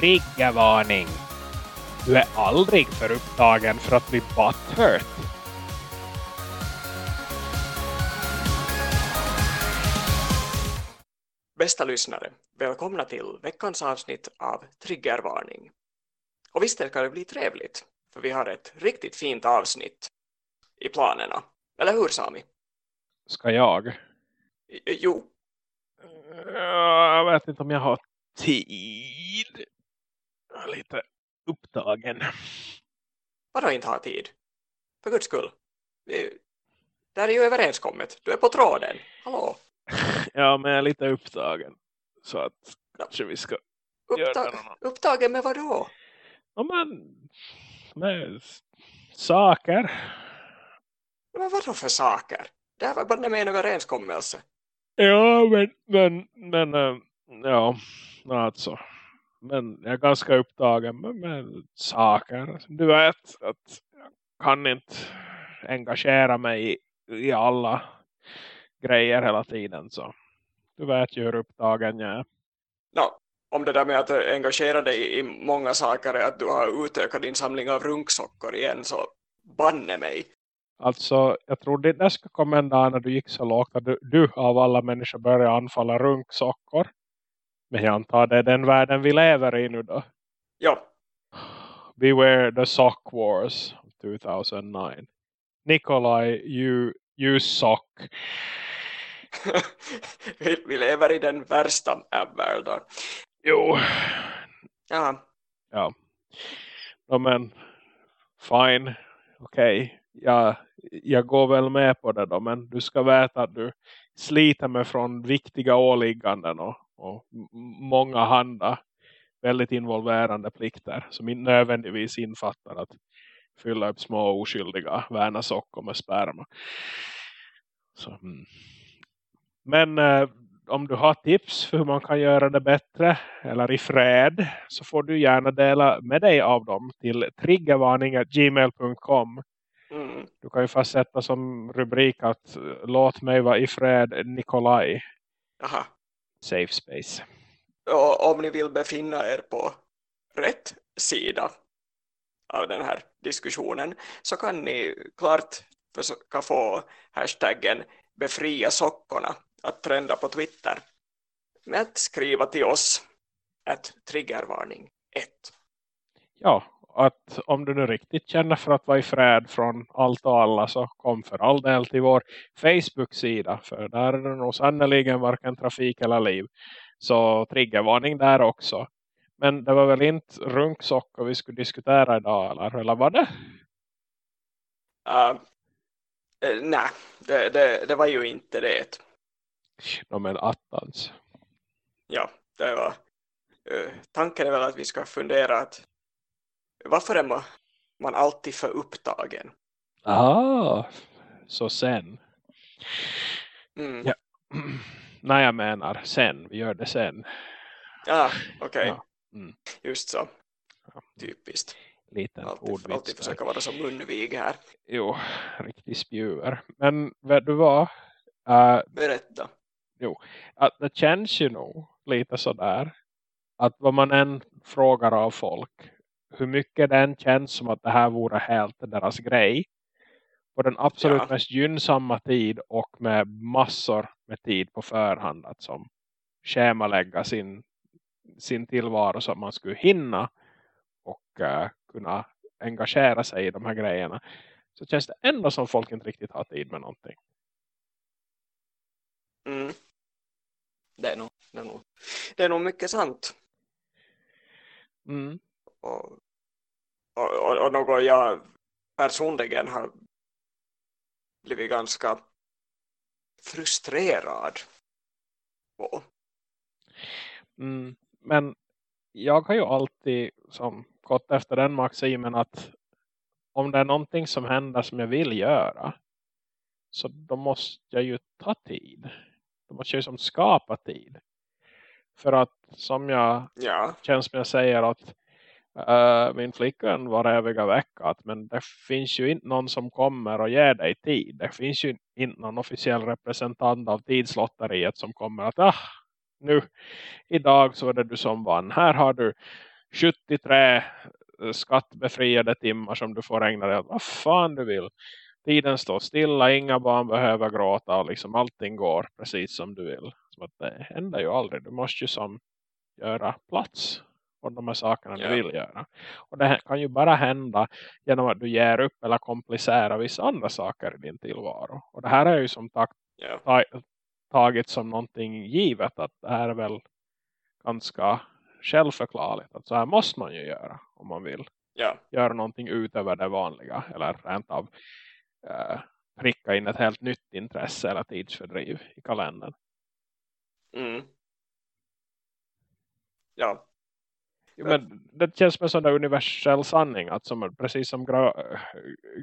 Triggervarning! Du är aldrig för upptagen för att bli butthurt. Bästa lyssnare, välkomna till veckans avsnitt av Triggervarning. Och visst ska det bli trevligt, för vi har ett riktigt fint avsnitt i planerna. Eller hur Sami? Ska jag? Jo, Jag vet inte om jag har tid. Lite upptagen. vadå inte ha tid? För guds skull. Det är ju överenskommet. Du är på tråden. Hallå? Ja, men jag är lite upptagen. Så att kanske vi ska göra det Uppta någon annan. upptagen med vad då? Ja, men med saker. Men vadå för saker? Det här var bara med en överenskommelse. Ja, men, men, men äh, ja, alltså. Men jag är ganska upptagen med, med saker. Du vet att jag kan inte engagera mig i, i alla grejer hela tiden. Så du vet ju hur upptagen jag är. Nå, om det där med att engagera dig i- många saker är att du har utökat din samling av runksockor igen så banne mig. Alltså, jag trodde det skulle komma en dag när du gick så lågt att du, du av alla människor började anfalla runksockor. Men jag antar det är den världen vi lever i nu då. Ja, Beware the sock wars of 2009. Nikolaj, you, you sock. vi, vi lever i den värsta av världar. Jo, Ja, ja. ja men, fine. Okej, jag, jag går väl med på det då. Men du ska veta att du sliter mig från viktiga åligganden och, och många handa väldigt involverande plikter som inte nödvändigtvis infattar att fylla upp små oskyldiga värna sockor med sperma. Så, mm. Men eh, om du har tips för hur man kan göra det bättre eller i fred så får du gärna dela med dig av dem till triggervarning.gmail.com mm. Du kan ju fast sätta som rubrik att eh, låt mig vara i fred Nikolaj Aha. Safe Space. Och om ni vill befinna er på rätt sida av den här diskussionen så kan ni klart försöka få hashtaggen befria sockorna att trenda på Twitter med att skriva till oss att triggervarning 1. Ja, att om du nu riktigt känner för att vara i fred från allt och alla så kom för all del till vår Facebook-sida. För där är det nog sannoliken varken trafik eller liv. Så triggervarning där också. Men det var väl inte runksockor vi skulle diskutera idag eller, eller var det? Uh, eh, nej, det, det, det var ju inte det. No, men attans. Ja, det var eh, tanken är väl att vi ska fundera att varför är man, man alltid för upptagen? Ah, så sen. Mm. Ja. Nej, jag menar sen. Vi gör det sen. Ah, okej. Ja. Mm. Just så. Typiskt. Liten Alltid, ordvits alltid försöka vara som munvig här. Jo, riktigt spjuver. Men vet du vad? Uh, Berätta. att det känns ju nog lite sådär. Att vad man än frågar av folk. Hur mycket den känns som att det här vore helt deras grej. På den absolut Ja. mest gynnsamma tid och med massor med tid på förhand. Att som schemalägga sin, sin tillvaro så att man skulle hinna och eh, kunna engagera sig i de här grejerna. Så känns det ändå som folk inte riktigt har tid med någonting. Mm. Det, är nog, det, är nog, det är nog mycket sant. Mm. Och, och, och, något jag personligen har blivit ganska frustrerad på. Mm. Men jag har ju alltid som gått efter den maximen att om det är någonting som händer som jag vill göra så då måste jag ju ta tid. Då måste jag ju som skapa tid. För att som jag Ja, känns som jag säger att uh, min flickvän var eviga vecka att, men det finns ju inte någon som kommer och ger dig tid. Det finns ju inte någon officiell representant av tidslotteriet som kommer att ah, nu idag så är det du som vann. Här har du 73 skattbefriade timmar som du får ägna dig åt vad fan du vill. Tiden står stilla, inga barn behöver gråta och liksom allting går precis som du vill. Så att det händer ju aldrig. Du måste ju som göra plats på de här sakerna ja. du vill göra. Och det kan ju bara hända genom att du ger upp eller komplicerar vissa andra saker i din tillvaro. Och det här är ju som tag ja. tagit som någonting givet att det här är väl ganska självförklarligt. Att så här måste man ju göra om man vill ja. göra någonting utöver det vanliga. Eller rent av uh, pricka in ett helt nytt intresse eller tidsfördriv i kalendern. Mm. Ja. Men det känns som en sån där universell sanning att som, precis som gra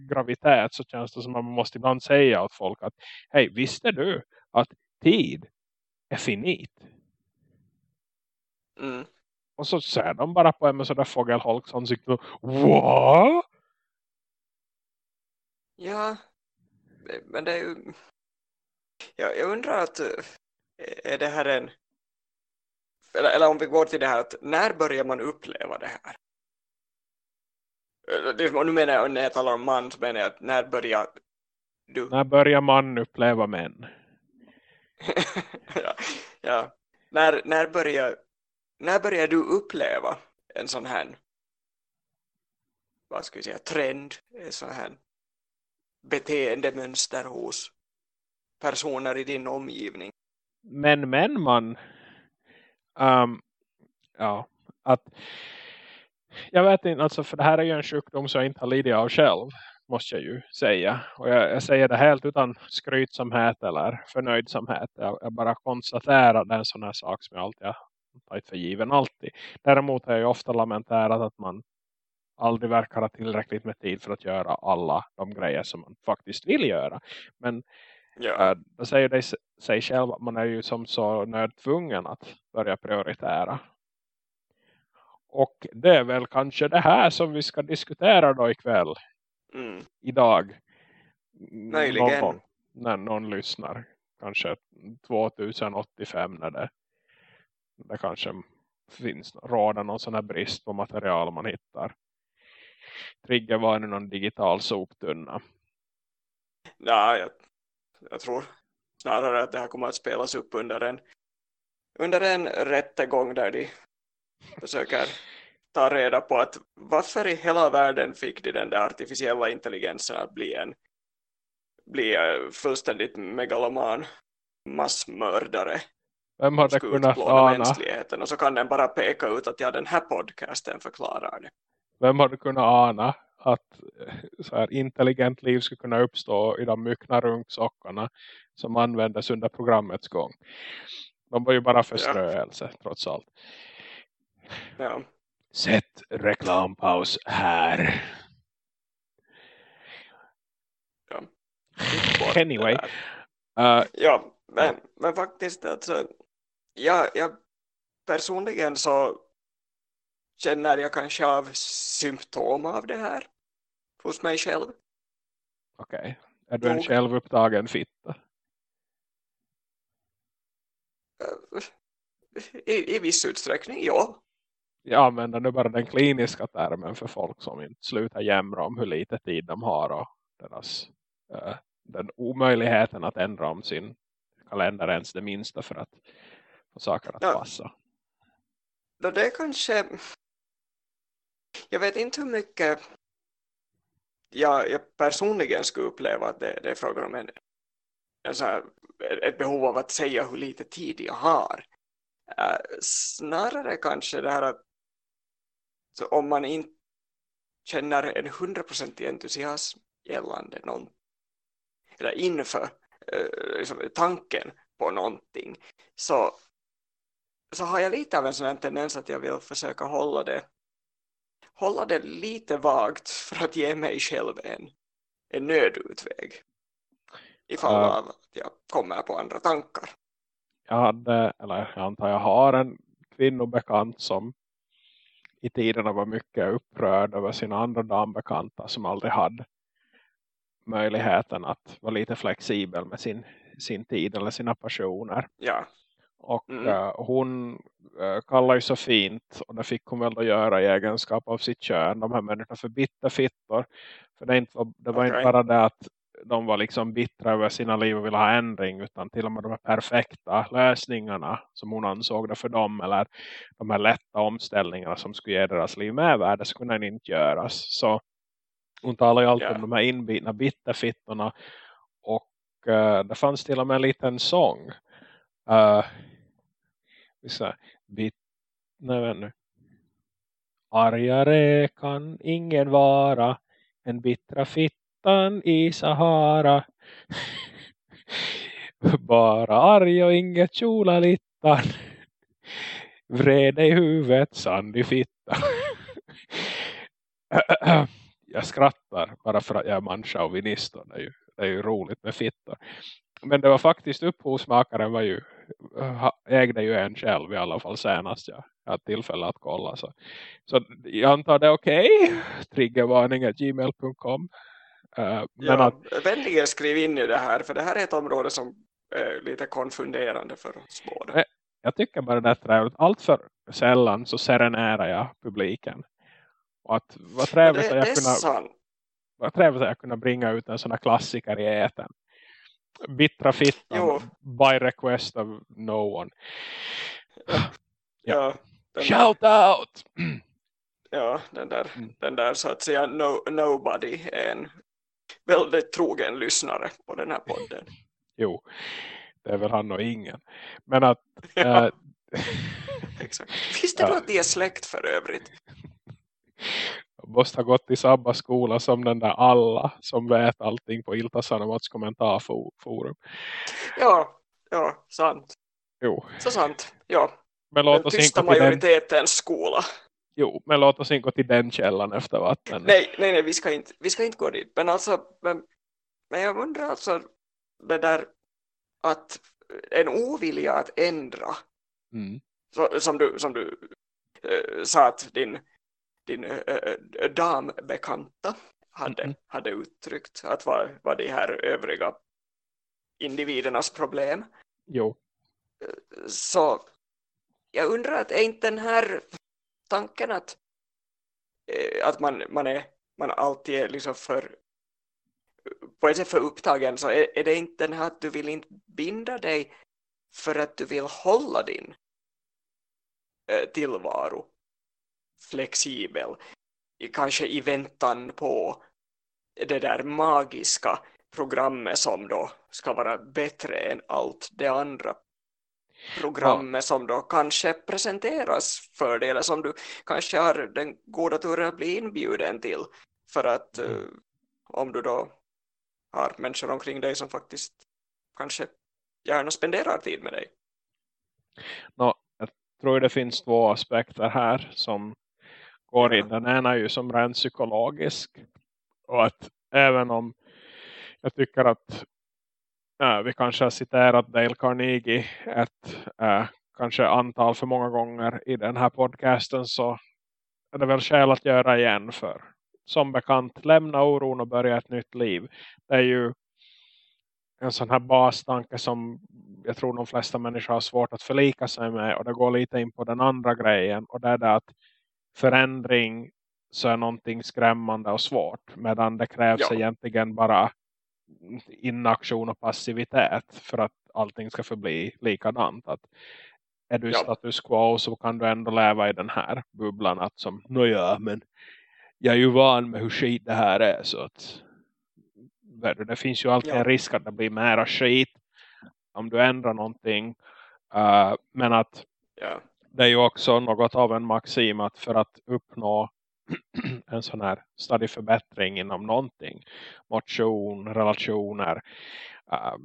gravitet så känns det som att man måste ibland säga åt folk att hej visste du att tid är finit? Mm. Och så ser de bara på en med sådär fågelholks ansikte. What? Ja, men det är ju... Jag, jag undrar att eh, är det här en... Eller, eller om vi går till det här att när börjar man uppleva det här? Nu menar jag, när jag talar om man så menar jag att när börjar du... När börjar man uppleva män? ja, ja. När, när börjar när börjar du uppleva en sån här vad ska vi säga, trend, en sån här beteendemönster hos personer i din omgivning? Men, men man um, ja, att jag vet inte, alltså för det här är ju en sjukdom som jag inte har lidit av själv måste jag ju säga. Och jag, jag, säger det helt utan skrytsamhet eller förnöjdsamhet. Jag, jag bara konstaterar det är en sån här sak som jag alltid har tagit för given alltid. Däremot har jag ofta lamenterat att man aldrig verkar ha tillräckligt med tid för att göra alla de grejer som man faktiskt vill göra. Men ja. äh, då säger det sig själv att man är ju som så nödtvungen att börja prioritera. Och det är väl kanske det här som vi ska diskutera då ikväll. Mm. Idag. Möjligen. Någon, när någon lyssnar. Kanske 2085 när det det kanske finns råda någon sån här brist på material man hittar. Trigger var någon digital soptunna. Ja, jag, jag tror snarare att det här kommer att spelas upp under en under en rättegång där de försöker ta reda på att varför i hela världen fick de den där artificiella intelligensen att bli en bli eh, fullständigt megaloman massmördare vem hade kunnat ana? mänskligheten och så kan den bara peka ut att ja, den här podcasten förklarar det. Vem hade kunnat ana att eh, så här, intelligent liv skulle kunna uppstå i de myckna runksockorna som användes under programmets gång. De var ju bara förströelse ja. trots allt. Ja. Sätt reklampaus här. Ja. Anyway. Uh, ja, men, men faktiskt alltså, ja, jag personligen så känner jag kanske av symptom av det här hos mig själv. Okej. Okay. Är du en självupptagen fitta? I, I viss utsträckning, ja. Jag använder nu bara den kliniska termen för folk som inte slutar jämra om hur lite tid de har och deras, uh, den omöjligheten att ändra om sin kalender ens det minsta för att få saker att ja. passa. Då det kanske jag vet inte hur mycket jag, jag personligen skulle uppleva att det, det är frågan om en, här, ett behov av att säga hur lite tid jag har. Uh, snarare kanske det här att om man inte känner en hundraprocentig entusiasm gällande någon eller inför uh, liksom, tanken på någonting så så har jag lite av en sån här tendens att jag vill försöka hålla det hålla det lite vagt för att ge mig själv en, en nödutväg ifall uh, av att jag kommer på andra tankar. Jag hade, eller jag antar jag har en kvinnobekant som i tiderna var mycket upprörd över sina andra dambekanta som aldrig hade möjligheten att vara lite flexibel med sin, sin tid eller sina passioner. Ja. Och Mm. eh, hon uh, kallar ju så fint. Och det fick hon väl då göra i egenskap av sitt kön. De här människorna för bitterfittor. För det, inte, det var inte bara det att de var liksom bittra över sina liv och ville ha ändring. Utan till och med de här perfekta lösningarna som hon ansåg det för dem. Eller de här lätta omställningarna som skulle ge deras liv med värde. Så kunde den inte göras. Så hon talar ju alltid Ja. om de här inbitna bitterfittorna. Och eh, det fanns till och med en liten sång. Uh, bit, nej, vänta nu. Argare kan ingen vara en bittra fittan i Sahara. Bara arg och inget kjola littan. I huvudet, sand i fittan. jag skrattar bara för att jag är manschauvinist och Det är ju, det är ju roligt med fittor. Men det var faktiskt upphovsmakaren var ju ägde ju en själv i alla fall senast jag hade tillfälle att kolla. Så, så jag antar det är okej. Triggervarning.gmail.com gmail.com men Ja, att, vänligen skriv in i det här, för det här är ett område som är lite konfunderande för oss båda. Nej. jag tycker bara det är trevligt. Allt för sällan så serenerar jag publiken. Och att vad trevligt det, att jag kunna sant. vad trevligt att jag kunna bringa ut en sån här klassiker i eten. Bittra fittan Jo. by request of no one. Ja, den, Shout out! ja, den där, Mm. den där så att säga no, nobody är en väldigt trogen lyssnare på den här podden. Jo, det är väl han och ingen. Men att Ja, eh, exakt. Visste du Ja. att de är släkt för övrigt? jag måste ha gått i samma skola som den där alla som vet allting på Ilta Sanomats kommentarforum. Ja, ja, sant. Jo, Så sant. Ja, men den låt, oss tysta den, majoritetens skola. Jo, men låt oss inte gå till den källan efter vatten. Nej, nej, nej, vi ska inte, vi ska inte gå dit. Men alltså, men, men jag undrar alltså det där att en ovilja att ändra, Mm. så, som du, som du eh, sa att din, din eh, dambekanta hade, Mhm. hade uttryckt att var, var de här övriga individernas problem. Jo, Så jag undrar att är inte den här tanken att, eh, att man, man, är, man alltid är liksom för på ett sätt för upptagen. Så är, är det inte den här att du vill inte binda dig för att du vill hålla din eh, tillvaro flexibel? Kanske i väntan på det där magiska programmet som då ska vara bättre än allt det andra programmet som då kanske presenteras för dig eller som du kanske har den goda turen att bli inbjuden till för att Mm. eh, om du då har människor omkring dig som faktiskt kanske gärna spenderar tid med dig. Nå, jag tror det finns två aspekter här som går in. Den ena är ju som rent psykologisk. Och att även om jag tycker att äh, vi kanske har citerat Dale Carnegie ett äh, kanske antal för många gånger i den här podcasten så är det väl skäl att göra igen för som bekant lämna oron och börja ett nytt liv. Det är ju en sån här bastanke som jag tror de flesta människor har svårt att förlika sig med och det går lite in på den andra grejen och det är det att förändring så är någonting skrämmande och svårt medan det krävs Ja. egentligen bara inaktion och passivitet för att allting ska förbli likadant att är du Ja. status quo så kan du ändå leva i den här bubblan att som, nåja men jag är ju van med hur skit det här är så att det finns ju alltid Ja. en risk att det blir mera skit om du ändrar någonting Uh, men att Ja, det är ju också något av en maxim att för att uppnå en sån här stadig förbättring inom någonting, motion, relationer, äh,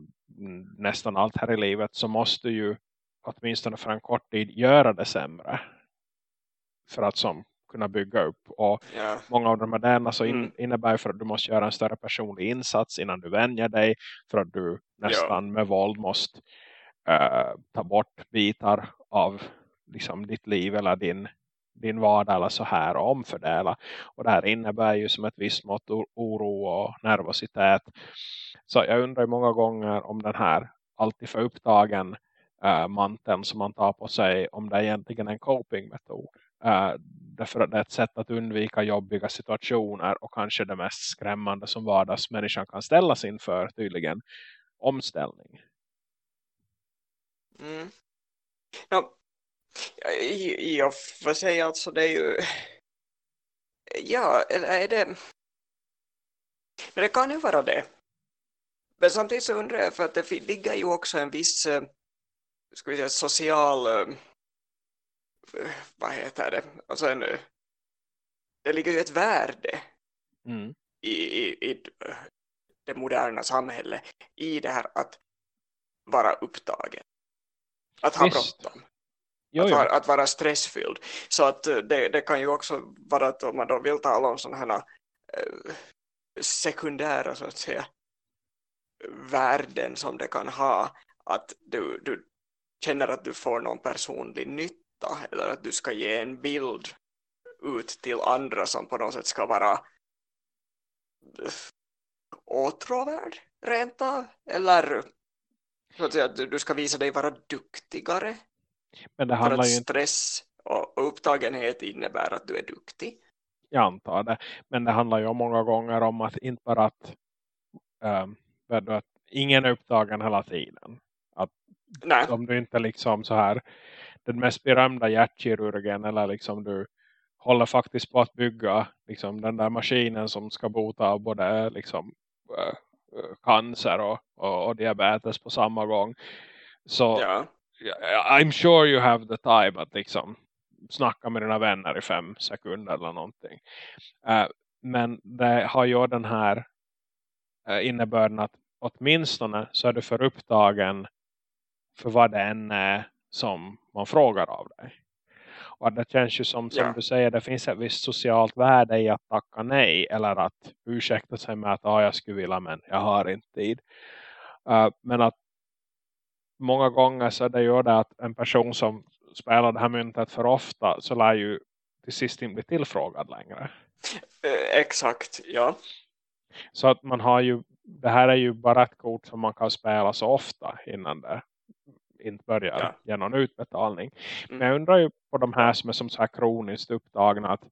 nästan allt här i livet så måste ju åtminstone för en kort tid göra det sämre. För att som kunna bygga upp. Och ja, många av de här delarna så in, Mm. innebär för att du måste göra en större personlig insats innan du vänjer dig. För att du nästan med våld måste eh, ta bort bitar av liksom ditt liv eller din, din vardag eller så här och omfördela. Och det här innebär ju som ett visst mått oro och nervositet. Så jag undrar ju många gånger om den här alltid för upptagen äh, manteln som man tar på sig om det är egentligen en copingmetod. Äh, därför att det är ett sätt att undvika jobbiga situationer och kanske det mest skrämmande som vardagsmänniskan kan ställas inför tydligen omställning. Mm. Ja, jag får säga alltså det är ju ja, eller är det men det kan ju vara det. Men samtidigt så undrar jag för att det ligger ju också en viss eh, ska vi säga, social eh, vad heter det alltså en, det ligger ju ett värde mm. i, i, i det moderna samhället i det här att vara upptagen att ha bråttom att, vara, att vara stressfylld. Så att eh, det, det kan ju också vara att om man då vill tala om sådana här eh, sekundära så att säga värden som det kan ha. Att du, du känner att du får någon personlig nytta eller att du ska ge en bild ut till andra som på något sätt ska vara åtråvärd rent av. Eller så att säga, att du ska visa dig vara duktigare men det handlar för att ju stress och upptagenhet innebär att du är duktig jag antar det men det handlar ju många gånger om att inte bara att um, att ingen är upptagen hela tiden. Att Nej. om du inte liksom så här den mest berömda hjärtkirurgen eller liksom du håller faktiskt på att bygga liksom den där maskinen som ska bota både liksom äh, cancer och, och, och, diabetes på samma gång. Så ja. I'm sure you have the time att liksom snacka med dina vänner i fem sekunder eller någonting. Uh, men det har ju den här uh, innebörden att åtminstone så är du för upptagen för vad det än är som man frågar av dig. Och det känns ju som, som ja. du säger, det finns ett visst socialt värde i att tacka nej. Eller att ursäkta sig med att ah, jag skulle vilja men jag har inte tid. Uh, men att många gånger så det gör det att en person som spelar det här myntet för ofta så lär ju till sist inte bli tillfrågad längre. Eh, exakt, ja. Så att man har ju det här är ju bara ett kort som man kan spela så ofta innan det inte börjar ja. någon utbetalning. Mm. Men jag undrar ju på de här som är som så här kroniskt upptagna att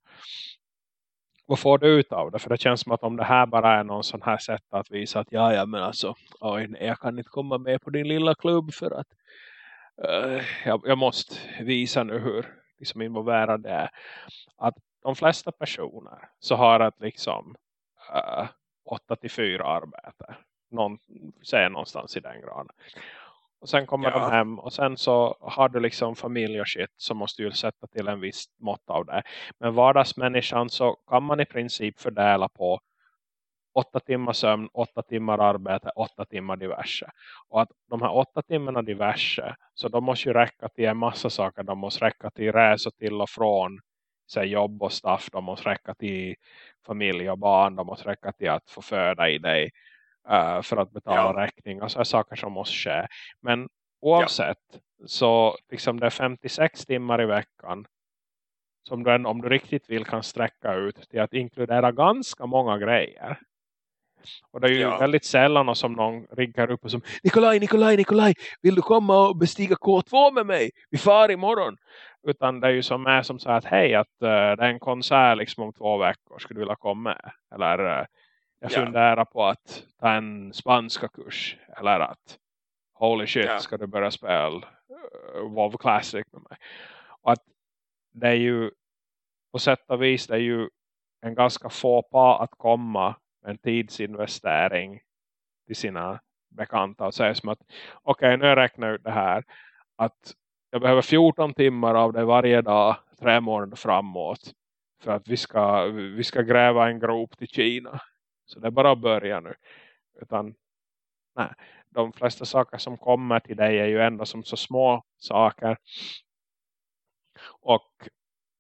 vad får du ut av det? För det känns som att om det här bara är någon sån här sätt att visa att ja, ja men alltså, oj, nej, jag kan inte komma med på din lilla klubb för att uh, jag, jag, måste visa nu hur liksom involverad det är. Att de flesta personer så har att liksom eh, uh, 8 till 4 arbete. Någon, säger någonstans i den graden. Och sen kommer ja. de hem och sen så har du liksom familj och shit så måste du sätta till en viss mått av det. Men vardagsmänniskan så kan man i princip fördela på åtta timmar sömn, åtta timmar arbete, åtta timmar diverse. Och att de här åtta timmarna diverse, så de måste ju räcka till en massa saker. De måste räcka till resor till och från så jobb och staff. De måste räcka till familj och barn. De måste räcka till att få föda i dig uh, för att betala ja. räkningar. Så är saker som måste ske. Men oavsett ja. så liksom det är 56 timmar i veckan som du, om du riktigt vill kan sträcka ut till att inkludera ganska många grejer. Och det är ju ja. väldigt sällan som någon riggar upp och som Nikolaj, Nikolaj, Nikolaj, vill du komma och bestiga K2 med mig? Vi far imorgon. Utan det är ju som är som så att hej, att uh, det är en konsert liksom om två veckor. Skulle du vilja komma med? Eller uh, jag funderar ja. på att ta en spanska kurs. Eller att holy shit, ja. ska du börja spela uh, WoW Classic med mig? Och att det är ju på sätt och vis det är ju en ganska få pa att komma med en tidsinvestering till sina bekanta och säga som att okej okay, nu jag räknat ut det här att jag behöver 14 timmar av det varje dag tre månader framåt för att vi ska, vi ska gräva en grop till Kina. Så det är bara att börja nu. Utan nej, de flesta saker som kommer till dig är ju ändå som så små saker. Och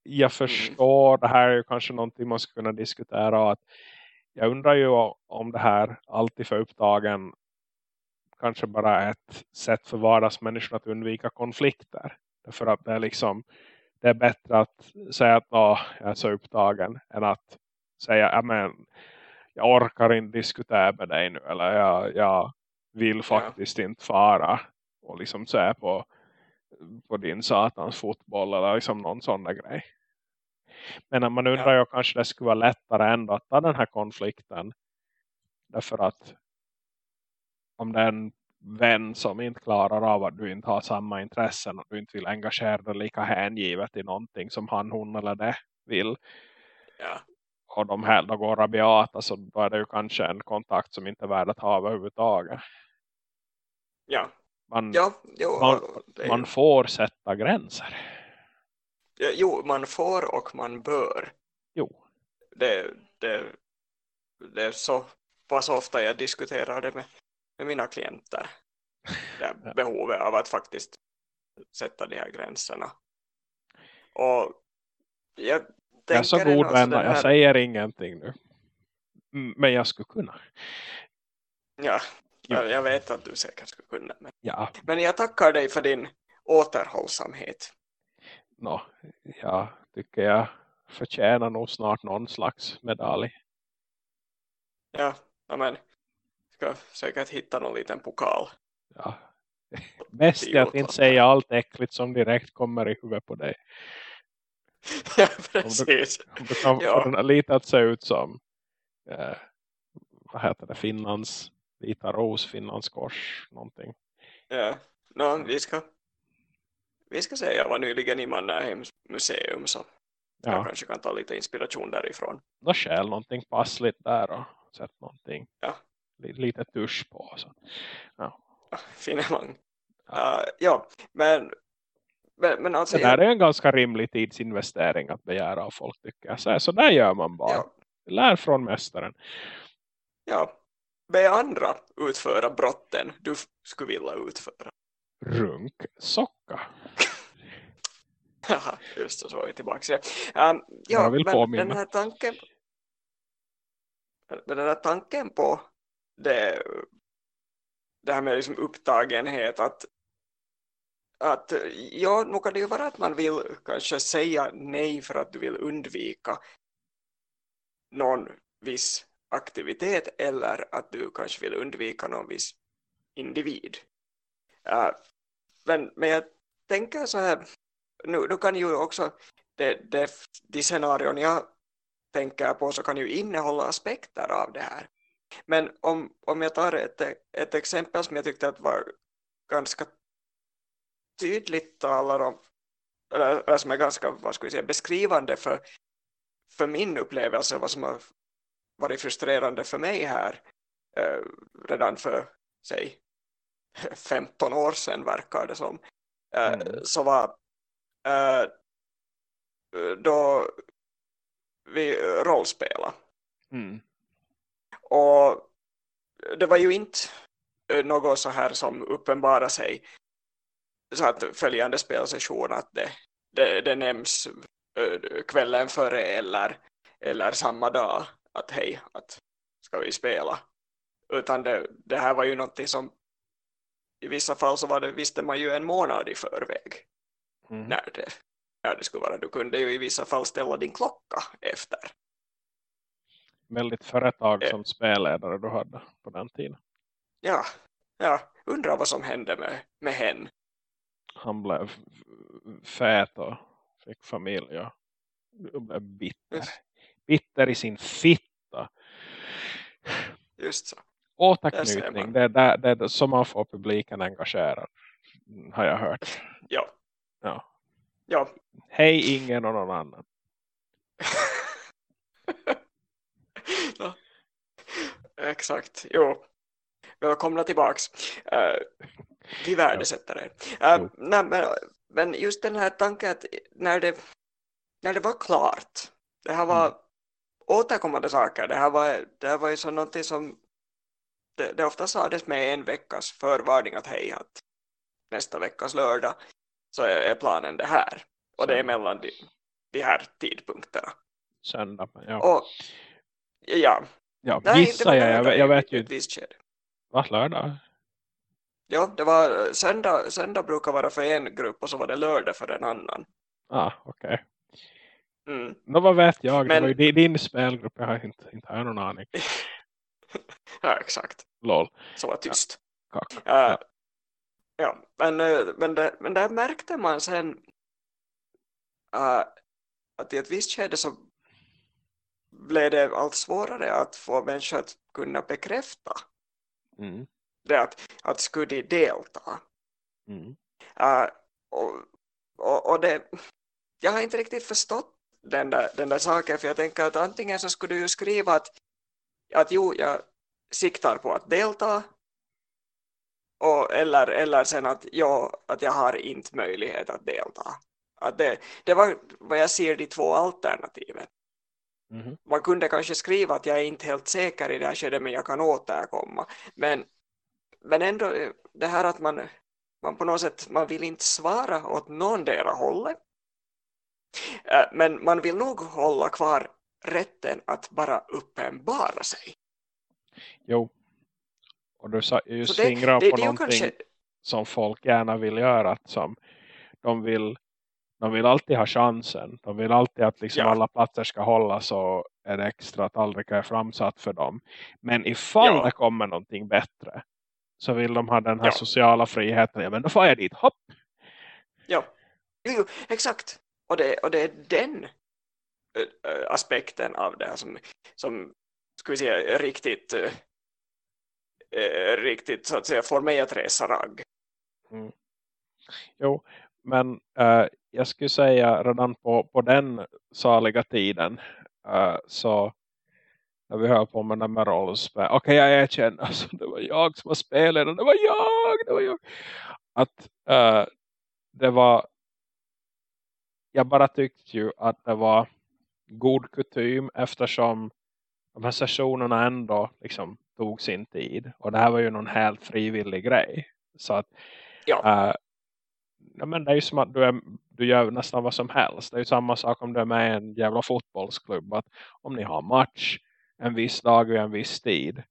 jag mm. förstår, det här är ju kanske någonting man ska kunna diskutera. att Jag undrar ju om det här alltid för upptagen kanske bara ett sätt för vardagsmänniskor att undvika konflikter. Därför att det är liksom det är bättre att säga att jag är så upptagen än att säga att jag orkar inte diskutera med dig nu eller jag, jag vill faktiskt ja. inte fara och liksom se på på din satans fotboll eller liksom någon sån där grej. Men man undrar ja. ju kanske det skulle vara lättare ändå att ta den här konflikten. Därför att om det är en vän som inte klarar av att du inte har samma intressen och du inte vill engagera dig lika hängivet i någonting som han, hon eller det vill. Ja. Och de här går rabiata så då är det ju kanske en kontakt som inte är värd att ha överhuvudtaget. Ja. Man, ja, jo, man, man får sätta gränser. Jo, man får och man bör. Jo. Det, det, det är så pass ofta jag diskuterar det med, med mina klienter. Det behovet av att faktiskt sätta de här gränserna. Och jag jag så god vän, här... jag säger ingenting nu. Men jag skulle kunna. Ja, jag, jag vet att du säkert skulle kunna. Men, ja. men jag tackar dig för din återhållsamhet. Nå, jag tycker jag förtjänar nog snart någon slags medalj. Ja, men ska säkert hitta någon liten pokal. Ja. Bäst att inte säga allt äckligt som direkt kommer i huvudet på dig. ja, precis. Om du, om du kan ja. lite att se ut som eh, vad heter det, Finlands vita ros, Finlands kors, någonting. Ja, no, vi ska vi ska säga, jag var nyligen i Mannerheims museum så ja. jag kanske kan ta lite inspiration därifrån. Då skäl någonting passligt där och sätt någonting. Ja. Lite tusch på. Så. Ja. Finemang. Ja. Uh, ja, men men, men alltså, det är en ganska rimlig tidsinvestering att begära av folk tycker jag. Så, så där gör man bara. Ja. Lär från mästaren. Ja, be andra utföra brotten du skulle vilja utföra. Runk socka. Just det, så är vi tillbaka. Um, ja, jag vill men påminna. den här tanken den här tanken på det, det här med liksom upptagenhet att att eh, ja, nog kan det ju vara att man vill kanske säga nej för att du vill undvika någon viss aktivitet eller att du kanske vill undvika någon viss individ. Uh, men, men jag tänker så här, nu, nu kan ju också det, det, de scenarion jag tänker på så kan ju innehålla aspekter av det här. Men om, om jag tar ett, ett exempel som jag tyckte att var ganska tydligt talar om eller, som är ganska vad ska vi säga, beskrivande för, för min upplevelse vad som har varit frustrerande för mig här eh, redan för säg 15 år sedan verkar det som eh, mm. så var eh, då vi rollspela mm. och det var ju inte något så här som uppenbara sig så att följande spelsession att det, det, det nämns kvällen före eller, eller samma dag att hej, att ska vi spela utan det, det här var ju något som i vissa fall så var det, visste man ju en månad i förväg mm. när, det, när det skulle vara. Du kunde ju i vissa fall ställa din klocka efter. Väldigt företag som spelledare du hade på den tiden. Ja, ja. undrar vad som hände med, med hen han blev fät och fick familj och blev bitter. Bitter i sin fitta. Just så. Återknytning, det är, det, det är som man får publiken engagerad. Har jag hört. Ja. Ja. ja. Hej ingen och någon annan. ja. Exakt, jo. Välkomna tillbaks. Uh, vi värdesätter det. Uh, nej, men, men just den här tanken att när det, när det var klart, det här var mm. återkommande saker, det här var, det här var ju så någonting som det, det ofta sades med en veckas förvarning att hej, att nästa veckas lördag så är, är planen det här. Och det är mellan de, de här tidpunkterna. Söndag, ja. Och, ja. Ja, gissar jag, jag, jag vet ju. Vad lördag? Ja, det var söndag, söndag brukar vara för en grupp och så var det lördag för en annan. Ah, okej. Okay. Mm. Nå, vad vet jag? Men... Det var ju din spelgrupp, jag har inte, inte har någon aning. ja, exakt. Lol. Så var tyst. Ja. Uh, Ja, men, eh, men, det, men där märkte man sen uh, att i ett visst skede så blev det allt svårare att få människor att kunna bekräfta mm. det att, att skulle de delta. Mm. Uh, och, och, och det, jag har inte riktigt förstått den där, den där saken för jag tänker att antingen så skulle du ju skriva att, att jo, jag siktar på att delta och, eller, eller sen att, ja, att jag har inte möjlighet att delta. Att det, det var vad jag ser de två alternativen. Mm. Man kunde kanske skriva att jag är inte helt säker i det här skedet men jag kan återkomma. Men, men ändå det här att man, man på något sätt man vill inte svara åt någon dera hållet. Äh, men man vill nog hålla kvar rätten att bara uppenbara sig. Jo. Och du sa ju Så singrar det, det, på det någonting kanske, som folk gärna vill göra. Som de vill de vill alltid ha chansen. De vill alltid att liksom Ja. alla platser ska hållas och en extra tallrik är framsatt för dem. Men ifall Ja. det kommer någonting bättre så vill de ha den här Ja. sociala friheten. Ja men då får jag dit. Hopp! ja, jo, exakt. Och det, och det är den ö, aspekten av det här som, som ska vi säga, riktigt ö, riktigt så att säga får mig att resa ragg. Jo, men eh, jag skulle säga redan på, på den saliga tiden eh, så när vi höll på med den här rollspel. Okej, jag erkänner. Alltså, det var jag som var spelaren. Det var jag! Det var jag! Att eh, det var jag bara tyckte ju att det var god kutym eftersom de här sessionerna ändå liksom tog sin tid. Och det här var ju någon helt frivillig grej. Så att Ja. Ja, men det är ju som att du, är, du gör nästan vad som helst. Det är ju samma sak om du är med i en jävla fotbollsklubb. Att om ni har match en viss dag och en viss tid.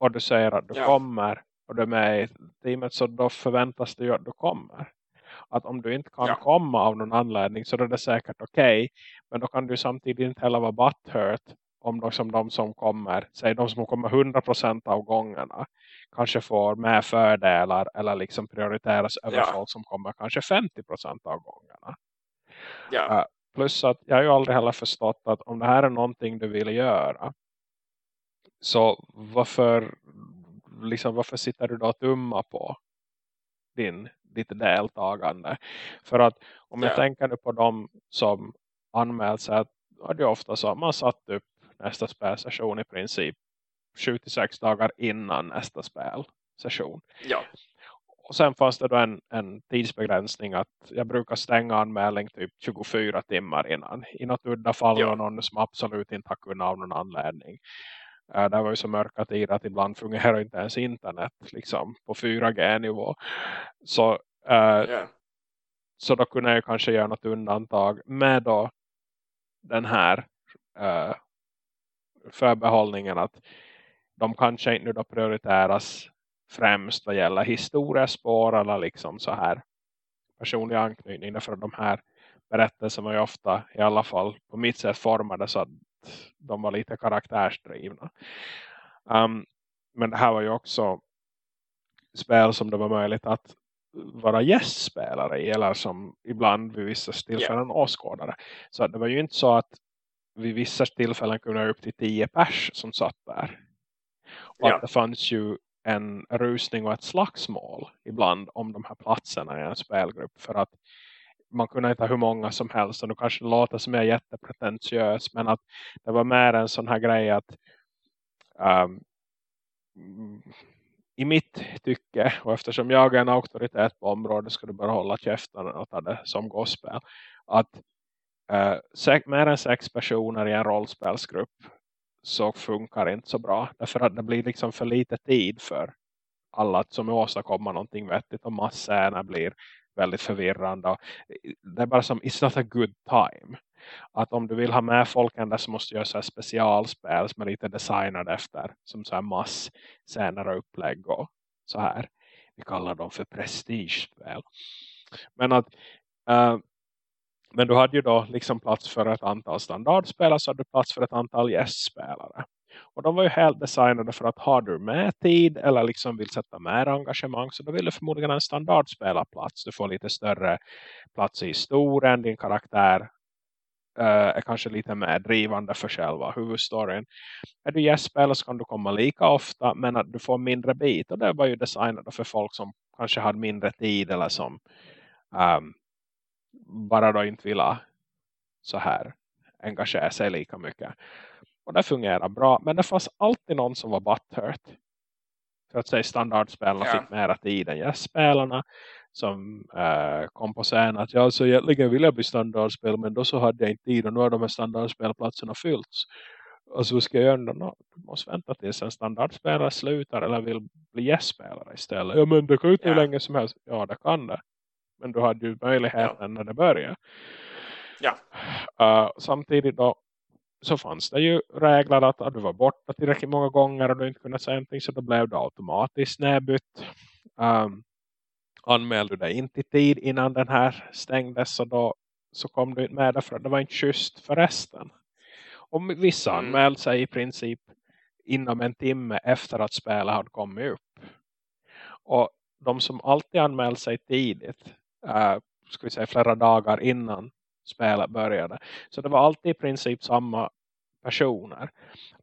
Och du säger att du Ja. kommer. Och du är med i teamet så då förväntas ju att du kommer. Att om du inte kan Ja. komma av någon anledning så är det säkert okej. Men då kan du samtidigt inte heller vara butthurt om de som, de som kommer, säg de som kommer 100% av gångerna kanske får med fördelar eller liksom prioriteras över Ja. folk som kommer kanske 50% av gångerna. Ja. Ja. Plus att jag har ju aldrig heller förstått att om det här är någonting du vill göra så varför liksom varför sitter du då och tummar på din, ditt deltagande? För att om jag Ja. tänker nu på dem som anmält sig att ja, det är ofta så att man satt upp nästa spelsession i princip 7-6 dagar innan nästa spelsession. ja. Och sen fanns det då en, en tidsbegränsning att jag brukar stänga anmälning typ 24 timmar innan. I något udda fall Ja. någon som absolut inte har kunnat av någon anledning. Uh, det var ju så mörka tider att ibland fungerar inte ens internet liksom på 4G-nivå. Så, uh, ja. så då kunde jag kanske göra något undantag med då den här uh, förbehållningen att de kanske inte nu då prioriteras främst vad gäller historiespår eller liksom så här personlig anknytning att de här berättelserna var ju ofta i alla fall på mitt sätt formade så att de var lite karaktärsdrivna. Um, men det här var ju också spel som det var möjligt att vara gästspelare i eller som ibland vid vissa tillfällen åskådare. Så det var ju inte så att vid vissa tillfällen kunde upp till 10 pers som satt där. Och Ja. att det fanns ju en rusning och ett slagsmål ibland om de här platserna i en spelgrupp. För att man kunde inte ha hur många som helst. Och nu kanske det låter som jag är jättepretentiös. Men att det var mer en sån här grej att um, i mitt tycke och eftersom jag är en auktoritet på området du bara hålla käften och ta det som gospel. Att Eh, sex, mer än sex personer i en rollspelsgrupp så funkar inte så bra. Därför att det blir liksom för lite tid för alla som åstadkommer någonting vettigt och massorna blir väldigt förvirrande. Det är bara som, it's not a good time. Att om du vill ha med folk ända så måste du göra så här specialspel som är lite designade efter som så här mass och upplägg och så här. Vi kallar dem för prestigespel. Men att uh, men du hade ju då liksom plats för ett antal standardspelare så hade du plats för ett antal gästspelare. Och de var ju helt designade för att har du med tid eller liksom vill sätta mer engagemang så då vill du förmodligen en standardspelarplats. Du får lite större plats i historien, din karaktär uh, är kanske lite mer drivande för själva huvudstoryn. Är du gästspelare så kan du komma lika ofta men att du får mindre bit och det var ju designade för folk som kanske hade mindre tid eller som um, bara då inte vill så här engagera sig lika mycket. Och det fungerar bra. Men det fanns alltid någon som var butthurt. För att säga standardspelarna ja. fick mera tid än gästspelarna. Som äh, kom på scenen att jag så egentligen ville bli standardspel. Men då så hade jag inte tid. Och nu har de här standardspelplatserna fyllts. Och så ska jag göra no, Du måste vänta tills en standardspelare slutar. Eller vill bli gästspelare istället. Ja men det kan ju inte ja. hur länge som helst. Ja det kan det. Men du hade ju möjligheten ja. när det började. Ja. Uh, samtidigt då så fanns det ju regler att, att du var borta tillräckligt många gånger och du inte kunde säga någonting så då blev det automatiskt nedbytt. Um, anmälde du dig inte i tid innan den här stängdes så då så kom du inte med därför att det var inte schysst för resten. Och vissa mm. anmälde sig i princip inom en timme efter att spelet hade kommit upp. Och de som alltid anmälde sig tidigt, uh, ska vi säga flera dagar innan spelet började. Så det var alltid i princip samma personer.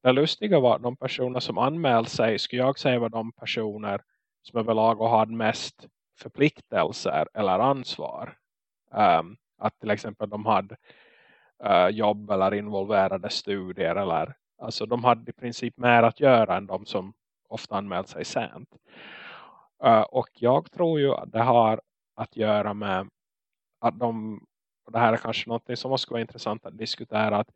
Det lustiga var att de personer som anmälde sig skulle jag säga var de personer som överlag hade mest förpliktelser eller ansvar. Um, att till exempel de hade uh, jobb eller involverade studier eller alltså de hade i princip mer att göra än de som ofta anmält sig sent. Uh, och jag tror ju att det har att göra med att de och det här är kanske något som måste vara intressant att diskutera. Att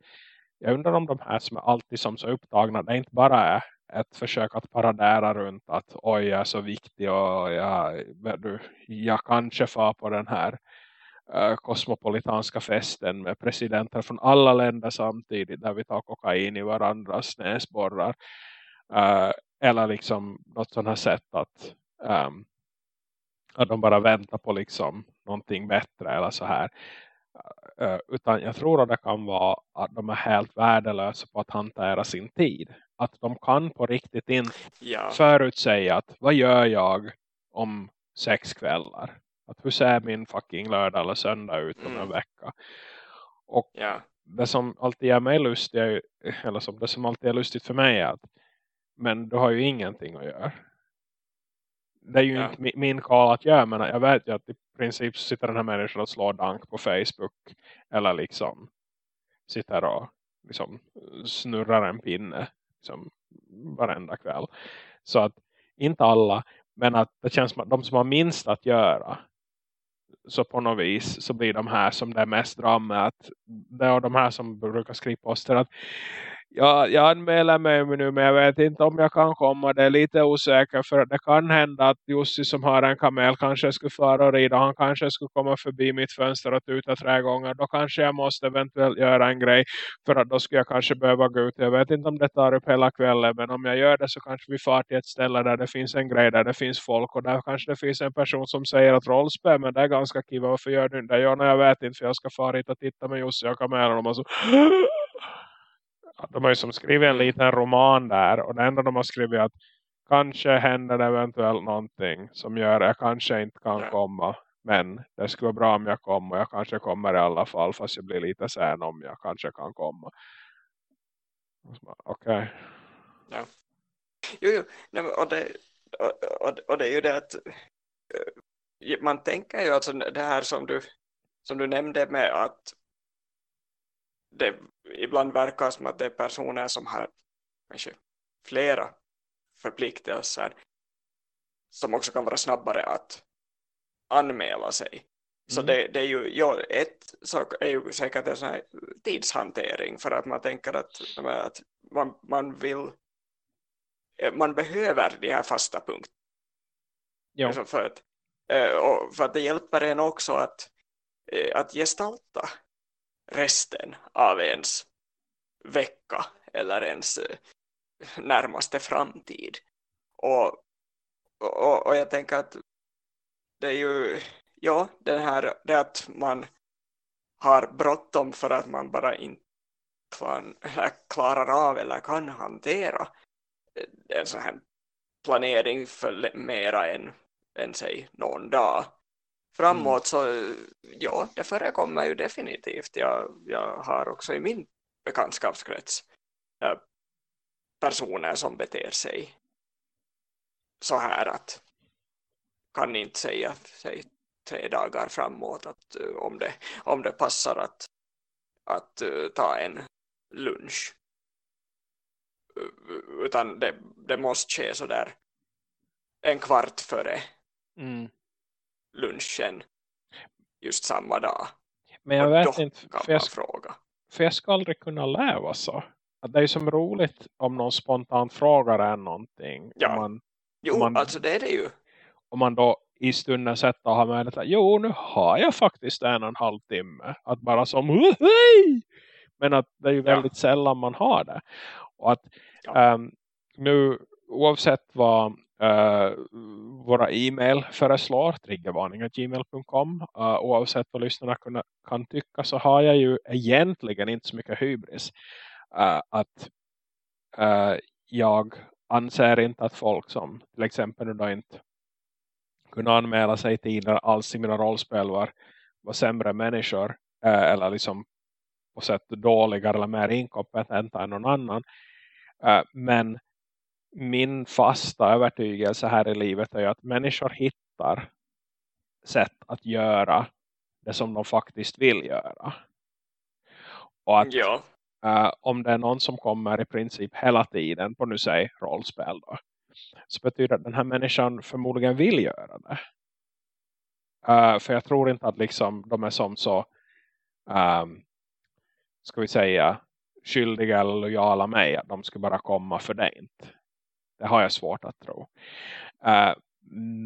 jag undrar om de här som är alltid som så upptagna, det inte bara är ett försök att paradera runt att oj jag är så viktig och jag, du, jag kanske far på den här uh, kosmopolitanska festen med presidenter från alla länder samtidigt där vi tar kokain i varandras näsborrar. Uh, eller liksom något sådant här sätt att, um, att de bara väntar på liksom någonting bättre eller så här. Utan jag tror att det kan vara att de är helt värdelösa på att hantera sin tid. Att de kan på riktigt inte ja. förutsäga att vad gör jag om sex kvällar? Att hur ser min fucking lördag eller söndag ut om mm. en vecka? Och ja. det som alltid är mig lustigt, eller som det som alltid är lustigt för mig är att men du har ju ingenting att göra det är ju ja. inte min call att göra men jag vet ju att i princip sitter den här människan och slår dank på Facebook eller liksom sitter och liksom snurrar en pinne liksom varenda kväll. Så att inte alla men att det känns som att de som har minst att göra så på något vis så blir de här som det är mest drama att det är de här som brukar skriva poster att jag, jag anmäler mig nu men jag vet inte om jag kan komma. Det är lite osäkert för det kan hända att Jussi som har en kamel kanske skulle fara och rida. Han kanske skulle komma förbi mitt fönster och tuta tre gånger. Då kanske jag måste eventuellt göra en grej för att då skulle jag kanske behöva gå ut. Jag vet inte om det tar upp hela kvällen men om jag gör det så kanske vi far till ett ställe där det finns en grej där det finns folk och där kanske det finns en person som säger att rollspel men det är ganska kiva. Varför gör du inte det? Ja, jag vet inte för jag ska fara hit och titta med Jussi och kamelen och så de har ju som skrivit en liten roman där och det enda de har skrivit är att kanske händer det eventuellt någonting som gör att jag kanske inte kan komma men det skulle vara bra om jag kommer och jag kanske kommer i alla fall fast jag blir lite sen om jag kanske kan komma okej okay. ja. jo, jo. Nej, och, det, och, och, och det är ju det att eh, man tänker ju alltså det här som du som du nämnde med att det ibland verkar som att det är personer som har kanske flera förpliktelser som också kan vara snabbare att anmäla sig. Så mm. det, det, är ju, ja, ett sak är ju säkert en sån här tidshantering för att man tänker att, att man, man vill man behöver de här fasta punkterna. Alltså för, att, eh, för att det hjälper en också att, eh, att gestalta resten av ens vecka eller ens eh, närmaste framtid. Och, och, och jag tänker att det är ju ja, den här, det att man har bråttom för att man bara inte klan, klarar av eller kan hantera eh, en sån här planering för mera än, än säg någon dag framåt mm. så ja, det förekommer ju definitivt. Jag, jag har också i min bekantskapskrets äh, personer som beter sig så här att kan inte säga säg, tre dagar framåt att uh, om, det, om det passar att, att uh, ta en lunch uh, utan det, det måste ske så där en kvart före mm. Lunchen just samma dag. Men jag vet inte, för jag, fråga. för jag ska aldrig kunna leva så. Att det är som roligt om någon spontant frågar en någonting. Ja, man, jo man, alltså det är det ju. Om man då i stunden sätter och har möjlighet att jo nu har jag faktiskt en och en halv timme. Att bara som hej! Men att det är ju väldigt ja. sällan man har det. Och att ja. um, nu oavsett vad uh, våra e-mail föreslår, triggervarningar.gmail.com uh, eh, oavsett vad lyssnarna kan, kan tycka så har jag ju egentligen inte så mycket hybris. Uh, att jag anser inte att folk som till exempel nu då inte kunde anmäla sig tidigare alls i mina rollspel var, var sämre människor eller liksom på sätt dåligare eller mer inkompetenta än någon annan. Men min fasta övertygelse här i livet är att människor hittar sätt att göra det som de faktiskt vill göra. Och att ja. uh, om det är någon som kommer i princip hela tiden på nu säg rollspel då, så betyder det att den här människan förmodligen vill göra det. Uh, för jag tror inte att liksom de är som så um, ska vi säga skyldiga eller lojala mig att de ska bara komma för det inte. Det har jag svårt att tro. Uh,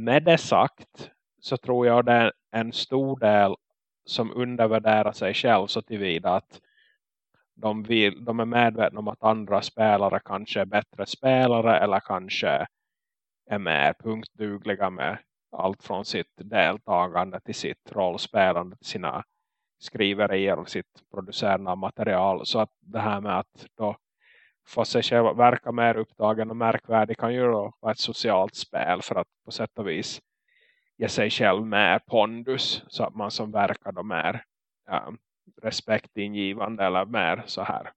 med det sagt så tror jag det är en stor del som undervärderar sig själv så tillvida att de, vill, de är medvetna om att andra spelare kanske är bättre spelare eller kanske är mer punktdugliga med allt från sitt deltagande till sitt rollspelande till sina skriverier och sitt producerande av material. Så att det här med att då få sig själv verka mer upptagen och märkvärdig kan ju då vara ett socialt spel för att på sätt och vis ge sig själv mer pondus så att man som verkar då mer um, respektingivande eller mer så här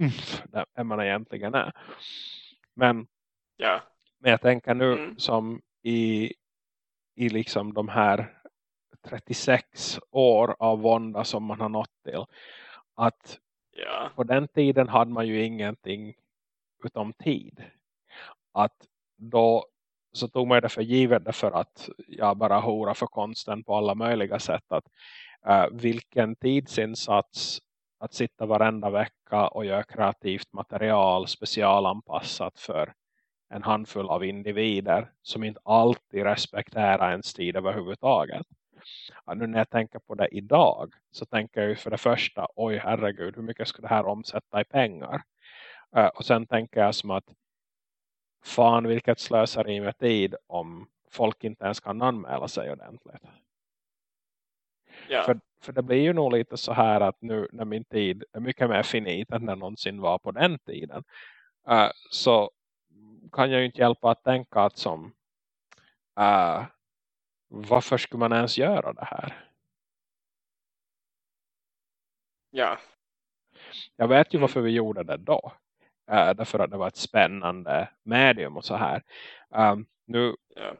mm, än man egentligen är. Men, ja. men jag tänker nu mm. som i, i liksom de här 36 år av vånda som man har nått till att Ja. På den tiden hade man ju ingenting utom tid. Att då så tog man det för givet därför att jag bara hora för konsten på alla möjliga sätt. Att uh, vilken tidsinsats att sitta varenda vecka och göra kreativt material specialanpassat för en handfull av individer som inte alltid respekterar ens tid överhuvudtaget ja, nu när jag tänker på det idag så tänker jag ju för det första, oj herregud, hur mycket ska det här omsätta i pengar? Uh, och sen tänker jag som att fan vilket slösar med tid om folk inte ens kan anmäla sig ordentligt. Ja. För, för det blir ju nog lite så här att nu när min tid är mycket mer finit än den någonsin var på den tiden. Uh, så kan jag ju inte hjälpa att tänka att som uh, varför skulle man ens göra det här? Ja. Jag vet ju mm. varför vi gjorde det då. Uh, därför att det var ett spännande medium och så här. Um, nu, ja.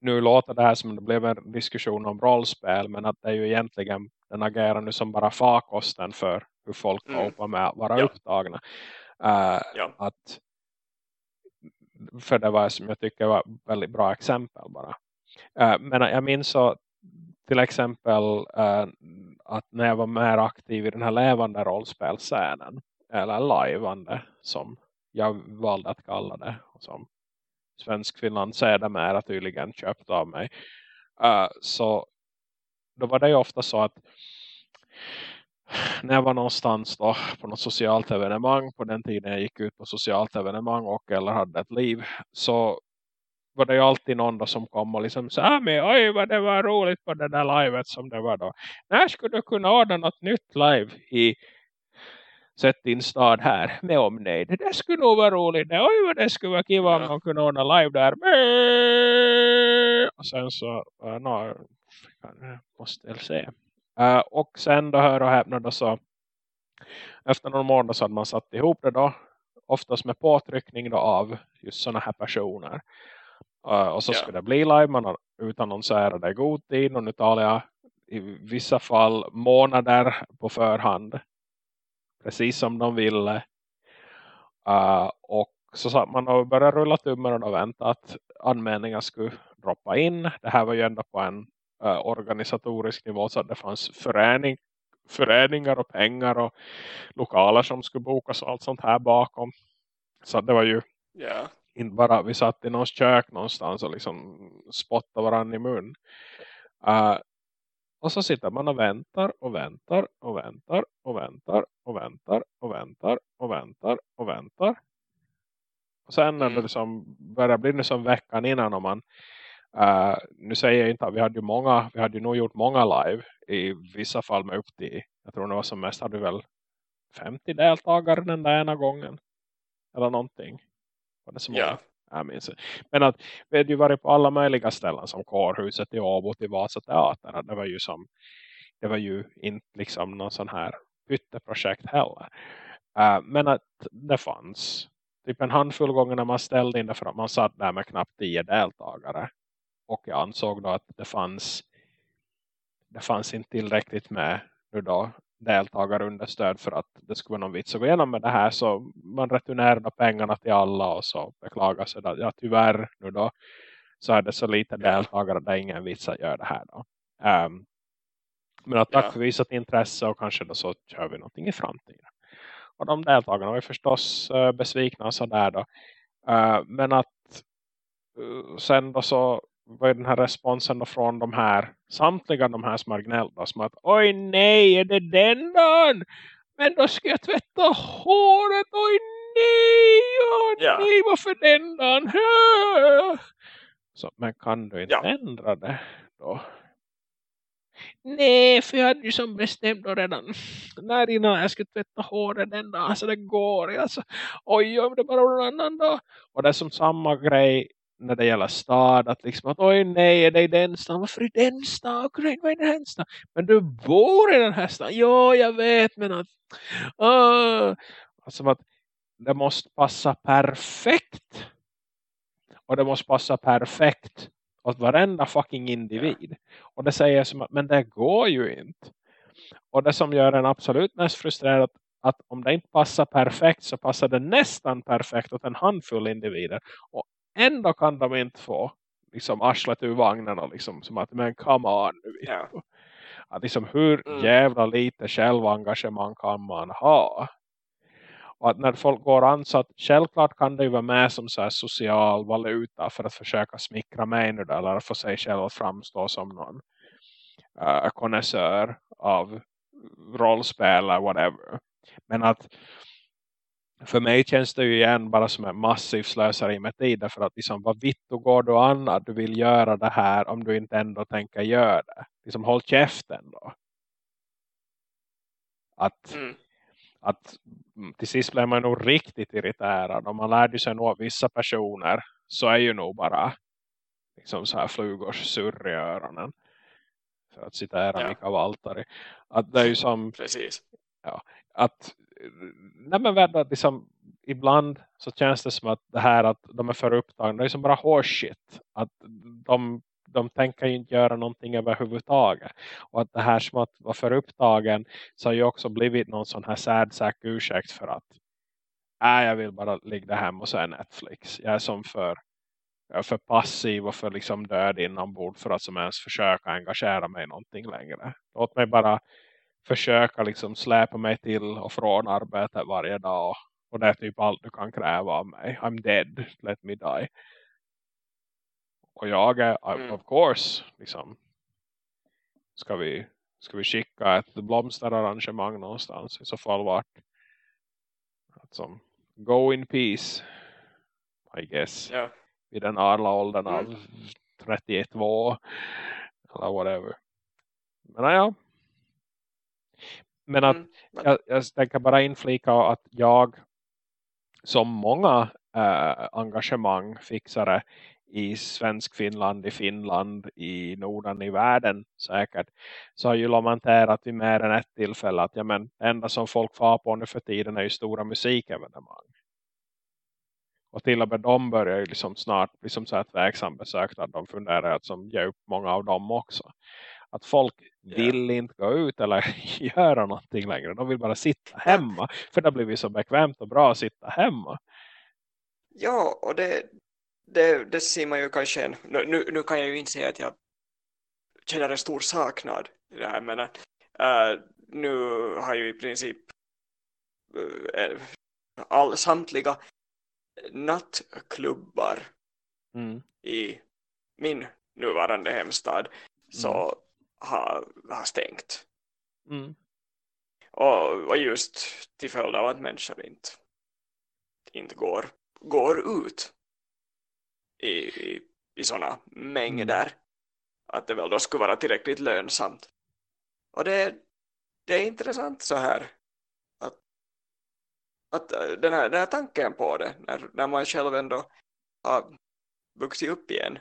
nu låter det här som det blev en diskussion om rollspel. Men att det är ju egentligen den agerar nu som bara farkosten för hur folk mm. hoppar med att vara ja. upptagna. Uh, ja. att, för det var som jag tycker var väldigt bra exempel bara. Äh, men jag minns så till exempel uh, att när jag var mer aktiv i den här levande rollspelscenen eller livande som jag valde att kalla det och som svensk Finland sedermera tydligen köpt av mig uh, så då var det ju ofta så att när jag var någonstans då på något socialt evenemang på den tiden jag gick ut på socialt evenemang och eller hade ett liv så var det ju alltid någon då som kom och liksom sa ah, men oj vad det var roligt på det där livet som det var då. När skulle du kunna ordna något nytt live i sätt din stad här med omnejd. Det skulle nog vara roligt. Oj vad det skulle vara kul om man kunde ordna live där. Och sen så, uh, no, måste jag se. Uh, och sen då hör och häpna då så efter någon månad så hade man satt ihop det då oftast med påtryckning då av just sådana här personer. Uh, och så ja. skulle det bli live, man har utannonserade i god tid och nu talar jag i vissa fall månader på förhand. Precis som de ville. Uh, och så satt man och började rulla tummen och vänta att anmälningar skulle droppa in. Det här var ju ändå på en uh, organisatorisk nivå så att det fanns förening, föreningar och pengar och lokaler som skulle bokas och allt sånt här bakom. Så det var ju yeah. Inte bara vi satt i någons kök någonstans och liksom spottade varandra i mun. Uh, och så sitter man och väntar och väntar och väntar och väntar och väntar och väntar och väntar och väntar. Och sen när det mm. liksom börjar bli nu som veckan innan om man uh, nu säger jag inte att vi hade ju många, vi hade ju nog gjort många live i vissa fall med upp till, jag tror det var som mest hade vi väl 50 deltagare den där ena gången. Eller någonting. Var det så många? Ja. Jag minns Men att vi hade ju varit på alla möjliga ställen som kårhuset i Åbo till Vasa teater. Det var ju som det var ju inte liksom någon sån här pytteprojekt heller. Uh, men att det fanns typ en handfull gånger när man ställde in det för att man satt där med knappt tio deltagare. Och jag ansåg då att det fanns det fanns inte tillräckligt med nu då deltagarunderstöd för att det skulle vara någon vits att gå igenom med det här så man returnerade pengarna till alla och så beklagar sig att ja, tyvärr nu då så är det så lite deltagare att det är ingen vits att göra det här då. Um, men att tack ja. för visat intresse och kanske då så kör vi någonting i framtiden. Och de deltagarna var ju förstås uh, besvikna och sådär då. Uh, men att uh, sen då så vad är den här responsen från de här samtliga de här som har gnällt då, som att oj nej är det den dagen men då ska jag tvätta håret oj nej oj ja. nej varför den dagen så, men kan du inte ja. ändra det då Nej, för jag hade ju som bestämt då redan när innan jag skulle tvätta håret den dagen så det går. Alltså, oj, om det bara någon annan dag. Och det är som samma grej när det gäller stad att liksom att oj nej är det i den stan varför i den stan vad är den här stan men du bor i den här stan ja jag vet men att uh, alltså att det måste passa perfekt. Och det måste passa perfekt åt varenda fucking individ. Och det säger som att men det går ju inte. Och det som gör en absolut mest frustrerad att om det inte passar perfekt så passar det nästan perfekt åt en handfull individer. Och ändå kan de inte få liksom arslet ur vagnen och liksom som att men come on ja. att liksom hur mm. jävla lite självengagemang kan man ha och att när folk går an så att självklart kan det ju vara med som så social valuta för att försöka smickra mig nu då, eller få sig själv att framstå som någon uh, av rollspel eller whatever. Men att för mig känns det ju igen bara som en massiv slösare med tid. Därför att liksom, vad vitt och går du an att du vill göra det här om du inte ändå tänker göra det. Liksom håll käften då. Att, mm. att mm, till sist blir man nog riktigt irriterad. Om man lärde sig nog av vissa personer så är ju nog bara liksom så här flugors surr i öronen. För att citera ja. Mika Valtari. Att det är ju som... Precis. Ja, att nej men vänta, liksom, ibland så känns det som att det här att de är för upptagna, det är som bara horseshit. Att de, de tänker ju inte göra någonting överhuvudtaget. Och att det här som att vara för upptagen så har ju också blivit någon sån här sadsack ursäkt för att äh, jag vill bara ligga hemma och se Netflix. Jag är som för, jag är för passiv och för liksom död inombords för att som ens försöka engagera mig i någonting längre. Låt mig bara försöka liksom släpa mig till och från arbetet varje dag. Och det är typ allt du kan kräva av mig. I'm dead, let me die. Och jag är, mm. of course, liksom, ska vi, ska vi skicka ett blomsterarrangemang någonstans. I så fall vart. Alltså, go in peace, I guess. Ja. Vid den arla åldern mm. av 31 år. Eller whatever. Men ja, Men att Mm. jag, jag tänker bara inflika att jag som många äh, engagemang fixare i svensk Finland, i Finland, i Norden, i världen säkert så har ju lamenterat vid mer än ett tillfälle att ja, men, det enda som folk får på nu för tiden är ju stora musikevenemang. Och till och med de börjar ju liksom snart liksom så här tveksam besökt att de funderar att som ger upp många av dem också. Att folk Vill inte gå ut eller göra någonting längre. De vill bara sitta hemma. För det blir så bekvämt och bra att sitta hemma. Ja, och det, det, det ser man ju kanske en, nu, nu- kan jag ju inte säga att jag känner en stor saknad i det här men äh, nu har ju i princip äh, all, samtliga nattklubbar Mm. i min nuvarande hemstad så har, har stängt. Mm. Och, och just till följd av att människor inte, inte går, går ut i, i, i sådana mängder att det väl då skulle vara tillräckligt lönsamt. Och det, det är intressant så här att, att äh, den, här, den här tanken på det när, när man själv ändå har vuxit upp igen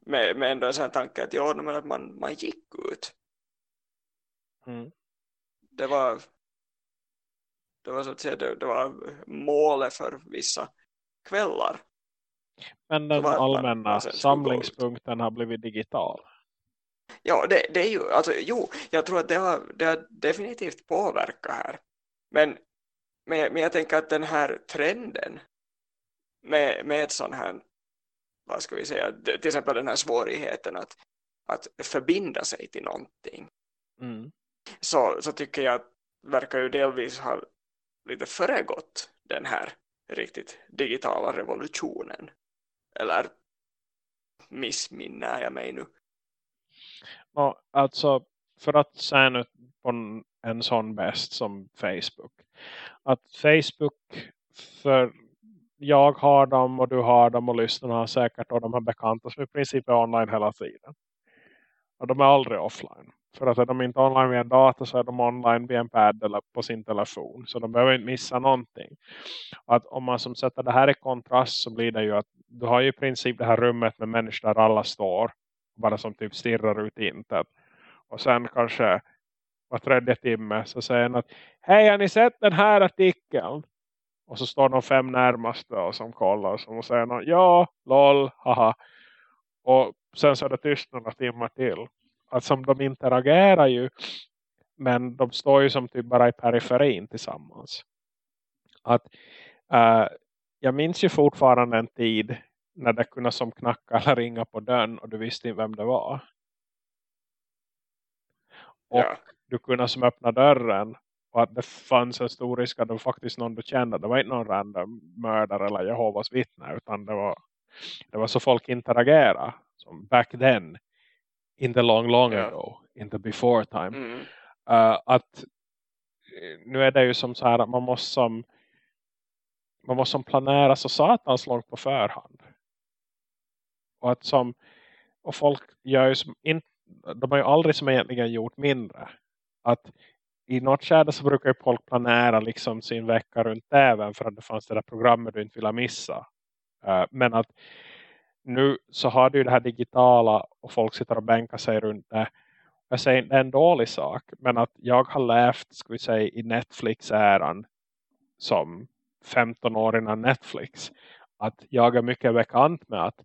med, med ändå en sån tanke att, ja, men att man, man gick ut Mm. det var det var så att säga det, det var målet för vissa kvällar. Men den allmänna samlingspunkten har blivit digital. Ja, det, det är ju, alltså jo, jag tror att det har, det har definitivt påverkat här. Men, men, men jag tänker att den här trenden med, med ett sån här, vad ska vi säga, till exempel den här svårigheten att, att förbinda sig till någonting. Mm. så, så tycker jag att verkar ju delvis ha lite föregått den här riktigt digitala revolutionen. Eller missminner jag mig nu? Och alltså för att säga nu på en sån bäst som Facebook. Att Facebook för jag har dem och du har dem och lyssnarna har säkert och de har bekanta som i princip är online hela tiden. Och de är aldrig offline. För att är de inte online via en dator så är de online via en pad eller på sin telefon. Så de behöver inte missa någonting. Att om man som sätter det här i kontrast så blir det ju att du har ju i princip det här rummet med människor där alla står. Bara som typ stirrar ut i intet. Och sen kanske var tredje timme så säger han att Hej har ni sett den här artikeln? Och så står de fem närmaste och som kollar och som säger någon, ja, lol, haha. Och sen så är det tyst några timmar till. Att som de interagerar ju men de står ju som typ bara i periferin tillsammans. Att eh, jag minns ju fortfarande en tid när det kunde som knacka eller ringa på dörren och du visste inte vem det var. Och Ja, du kunde som öppna dörren och att det fanns en stor risk att det var faktiskt någon du kände. Det var inte någon random mördare eller Jehovas vittne utan det var, det var så folk interagerade. Som back then, in the long long Ja. ago, in the before time. mm, Uh, att eh, nu är det ju som så här att man måste som man måste som planera så satans långt på förhand. Och att som och folk gör ju som in, de har ju aldrig som egentligen gjort mindre. Att i något skede så brukar ju folk planera liksom sin vecka runt även för att det fanns det där programmet du inte ville missa. Uh, men att nu så har du ju det här digitala och folk sitter och bänkar sig runt det. Jag säger inte det är en dålig sak. Men att jag har levt ska vi säga, i Netflix-äran som 15 år innan Netflix. Att jag är mycket bekant med att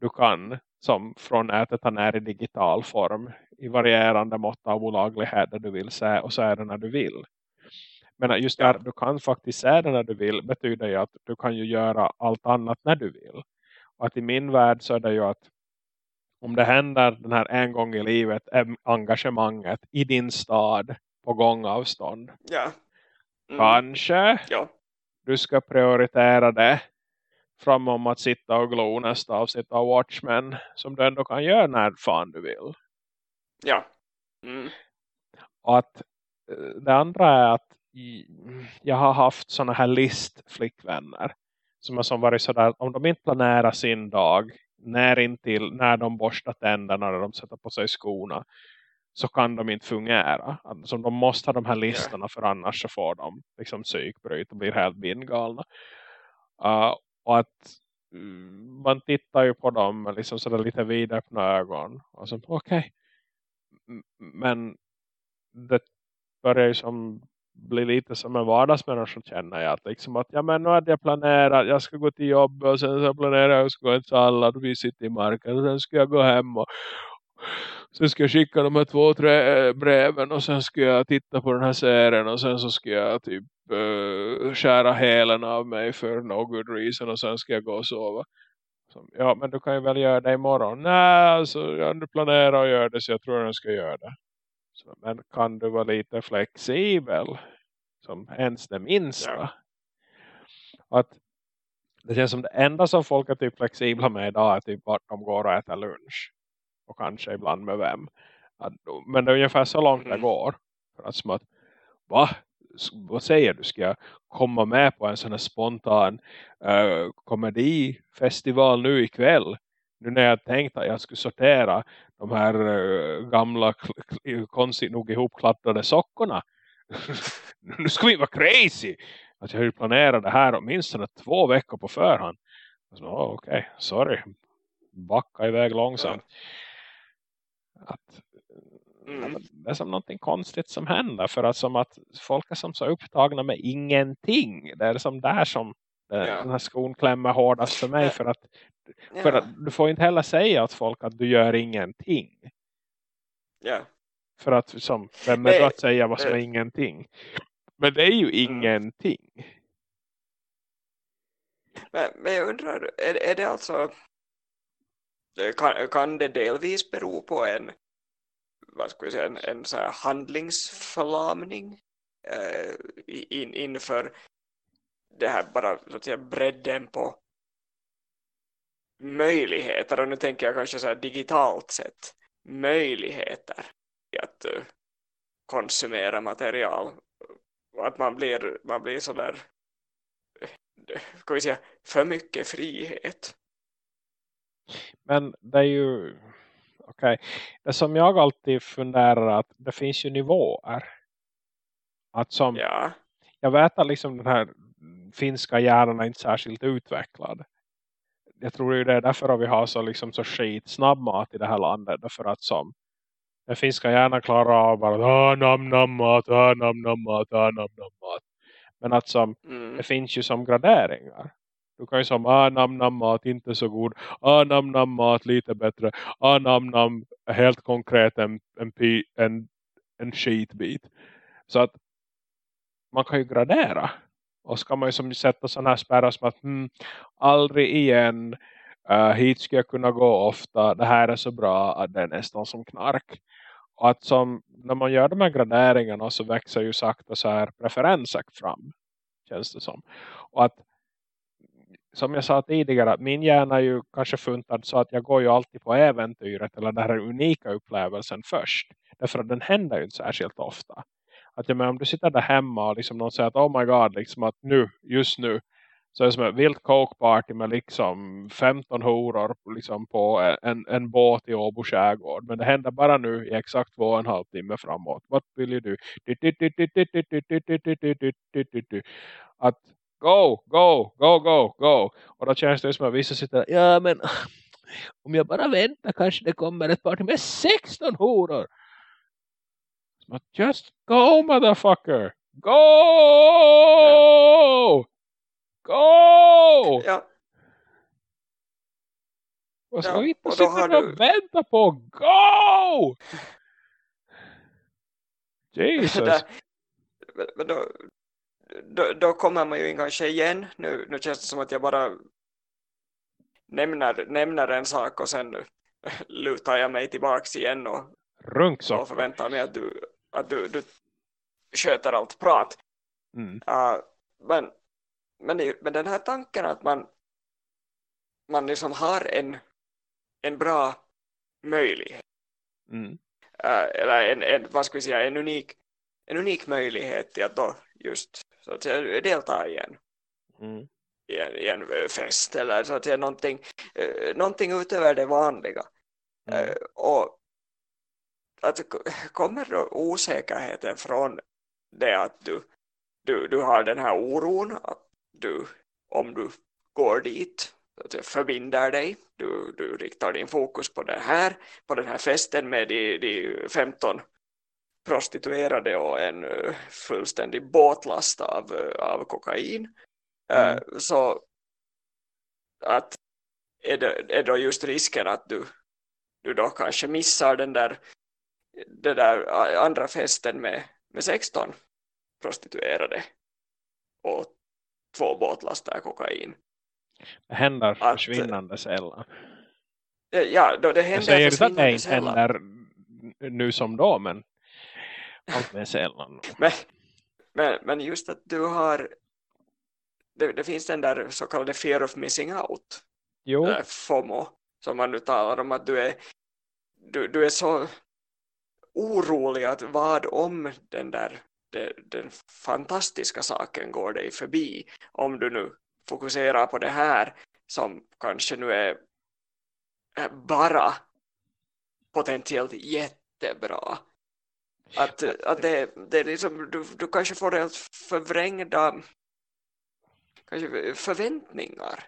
du kan som från nätet ta ner i digital form i varierande mått av olaglighet där du vill se och så är det när du vill. Men just där du kan faktiskt se det när du vill betyder ju att du kan ju göra allt annat när du vill. Och att i min värld så är det ju att om det händer den här en gång i livet em- engagemanget i din stad på gångavstånd. ja. Mm, Kanske ja. du ska prioritera det framom att sitta och glo nästa avsnitt av Watchmen som du ändå kan göra när fan du vill. Ja. Mm, Och att eh, det andra är att jag har haft såna här listflickvänner som har som varit sådär om de inte planerar sin dag när intill när de borstar tänderna när de sätter på sig skorna så kan de inte fungera. Alltså, de måste ha de här listorna för annars så får de liksom psykbryt och blir helt bindgalna. Uh, och att mm, man tittar ju på dem med liksom sådär lite vidöppna ögon. Och så, okej. Okay. Men det börjar ju som bli lite som en vardagsmänniska känner jag. Att liksom att ja men nu hade jag planerat. Jag ska gå till jobb och sen så planerar jag att gå en sallad och vi sitter i marken. Och sen ska jag gå hem och, Sen ska jag skicka de här två, tre breven och sen ska jag titta på den här serien och sen så ska jag typ uh, skära hälen av mig för no good reason och sen ska jag gå och sova. Så, ja, men du kan ju väl göra det imorgon. Nej, alltså jag planerar att göra det så jag tror jag ska göra det. Så, men kan du vara lite flexibel? Som ens det minsta. Att det känns som det enda som folk är typ flexibla med idag är typ vart de går och äter lunch och kanske ibland med vem. Men det är ungefär så långt det mm. går. För att som att, va? Vad säger du? Ska jag komma med på en sån här spontan uh, komedifestival nu ikväll? Nu när jag tänkte att jag skulle sortera de här uh, gamla konstigt nog ihopkladdade sockorna. nu ska vi vara crazy! Att jag har ju planerat det här åtminstone två veckor på förhand. Okej, okay, sorry. Backa iväg långsamt. Att mm. det är som någonting konstigt som händer för att som att folk är som så upptagna med ingenting det är som där som ja. den här skon klämmer hårdast för mig för att, ja. för att du får inte heller säga åt folk att du gör ingenting ja för att som, vem är det att säga vad som är ingenting men det är ju mm. ingenting men, men jag undrar, är, är det alltså kan, kan det delvis bero på en vad ska jag säga, en, en så här handlingsförlamning eh, in, inför det här bara så att säga, bredden på möjligheter. Och nu tänker jag kanske så här digitalt sett möjligheter i att uh, konsumera material. Och att man blir, man blir så där eh, ska vi säga, för mycket frihet. Men det är ju okej. Okay. Det som jag alltid funderar att det finns ju nivåer. Att som ja. jag vet att liksom den här finska hjärnan är inte särskilt utvecklad. Jag tror ju det är därför vi har så liksom så skit snabb mat i det här landet därför att som den finska hjärnan klarar av bara nam nam mat, nam nam mat, nam nam mat. Men att som mm. det finns ju som graderingar. Du kan ju säga ah nam nam mat inte så god. Ah nam nam mat lite bättre. Ah nam nam helt konkret en, en, en, en skitbit. Så att man kan ju gradera. Och ska man ju som sätta sådana här spärrar som att hmm, aldrig igen. Uh, hit ska jag kunna gå ofta. Det här är så bra att det är nästan som knark. Och att som, när man gör de här graderingarna så växer ju sakta så här preferenser fram. Känns det som. Och att som jag sa tidigare, att min hjärna är ju kanske funtad så att jag går ju alltid på äventyret eller den här unika upplevelsen först. Därför att den händer ju inte särskilt ofta. Att jag menar, om du sitter där hemma och liksom någon säger att oh my god, liksom att nu, just nu så är det som ett vilt coke party med liksom 15 horor liksom på en, en båt i Åbo skärgård. Men det händer bara nu i exakt två och en halv timme framåt. Vad vill du? Att go, go, go, go, go. Och då känns det som att vissa sitter ja men om jag bara väntar kanske det kommer ett par med 16 horor. Just go motherfucker. Go! Go! Ja. Vad ska ja, vi inte sitta och du... vänta på? Go! Jesus. men, men då, då, då, kommer man ju kanske igen. Nu, nu känns det som att jag bara nämner, nämner en sak och sen lutar jag mig tillbaks igen och, och förväntar mig att du, att du, du sköter allt prat. Mm. Uh, men, men, men den här tanken att man, man liksom har en, en bra möjlighet. Mm. Uh, eller en, en, vad ska vi säga, en unik, en unik möjlighet till att då just så att säga, delta i en, mm. i en, i en fest eller så att säga någonting, eh, någonting utöver det vanliga. Mm. Eh, och att kommer då osäkerheten från det att du, du, du har den här oron att du, om du går dit att förbinder dig, du, du riktar din fokus på det här, på den här festen med de, de 15 prostituerade och en uh, fullständig båtlast av, uh, av kokain mm. uh, så att är, det, är då just risken att du, du då kanske missar den där, den där andra festen med, med 16 prostituerade och två båtlastar kokain. Det händer att, försvinnande sällan. Ja, då det händer Jag säger inte att det inte händer nu som då, men allt mer sällan. men, men, men just att du har det, det, finns den där så kallade fear of missing out. Jo. FOMO. Som man nu talar om att du är du, du är så orolig att vad om den där det, den fantastiska saken går dig förbi om du nu fokuserar på det här som kanske nu är bara potentiellt jättebra att, att det, det är liksom, du, du kanske får helt förvrängda kanske förväntningar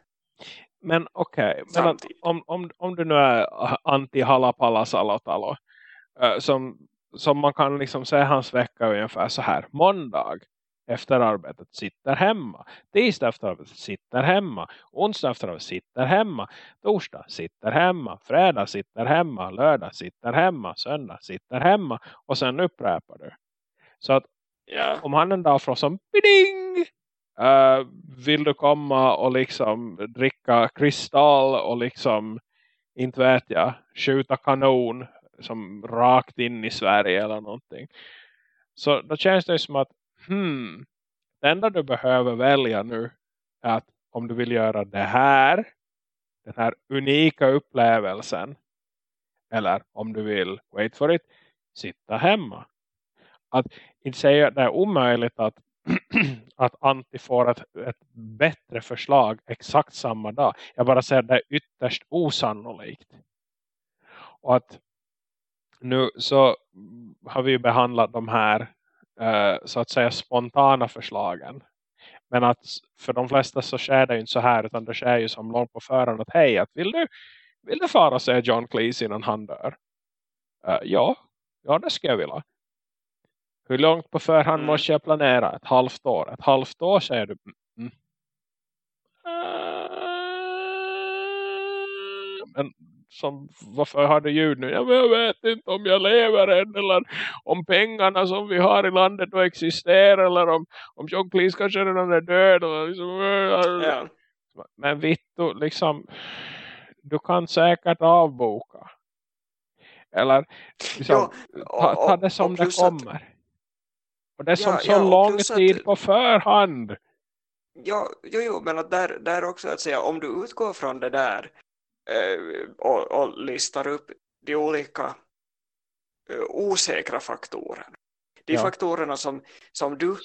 men okej, okay. om, om, om du nu är anti halapala salotalo eh, som, som man kan liksom se hans vecka ungefär så här. Måndag efter arbetet sitter hemma. Tisdag efter arbetet sitter hemma. Onsdag efter arbetet sitter hemma. Torsdag sitter hemma. Fredag sitter hemma. Lördag sitter hemma. Söndag sitter hemma. Och sen upprepar du. Så att yeah. om han en dag får som biding Uh, vill du komma och liksom dricka kristall och liksom inte vet jag, skjuta kanon som rakt in i Sverige eller någonting. Så då känns det som att hmm, det enda du behöver välja nu är att om du vill göra det här, den här unika upplevelsen eller om du vill, wait for it, sitta hemma. Att inte säga att det är omöjligt att att Antti får ett, ett bättre förslag exakt samma dag. Jag bara säger att det är ytterst osannolikt. Och att nu så har vi behandlat de här Eh, så att säga spontana förslagen. Men att för de flesta så sker det ju inte så här utan det sker ju som långt på förhand att hej, att vill du, vill du fara och se John Cleese innan han dör? Uh, ja, ja det ska jag vilja. Hur långt på förhand mm. måste jag planera? Ett halvt år. Ett halvt år säger du. Mm. mm. Eh, men som, varför har du ljud nu? Ja, jag vet inte om jag lever än eller om pengarna som vi har i landet då existerar eller om, om John Cleese kanske redan är död. Eller liksom, ja. Men Vittu, liksom du kan säkert avboka. Eller liksom, ja, och, ta, ta det som det kommer. Att, och det är som ja, så ja, lång tid att, på förhand. Ja, jo, jo, men att där, där också att säga, om du utgår från det där och, och listar upp de olika eh, osäkra faktorerna. De ja. faktorerna som, som du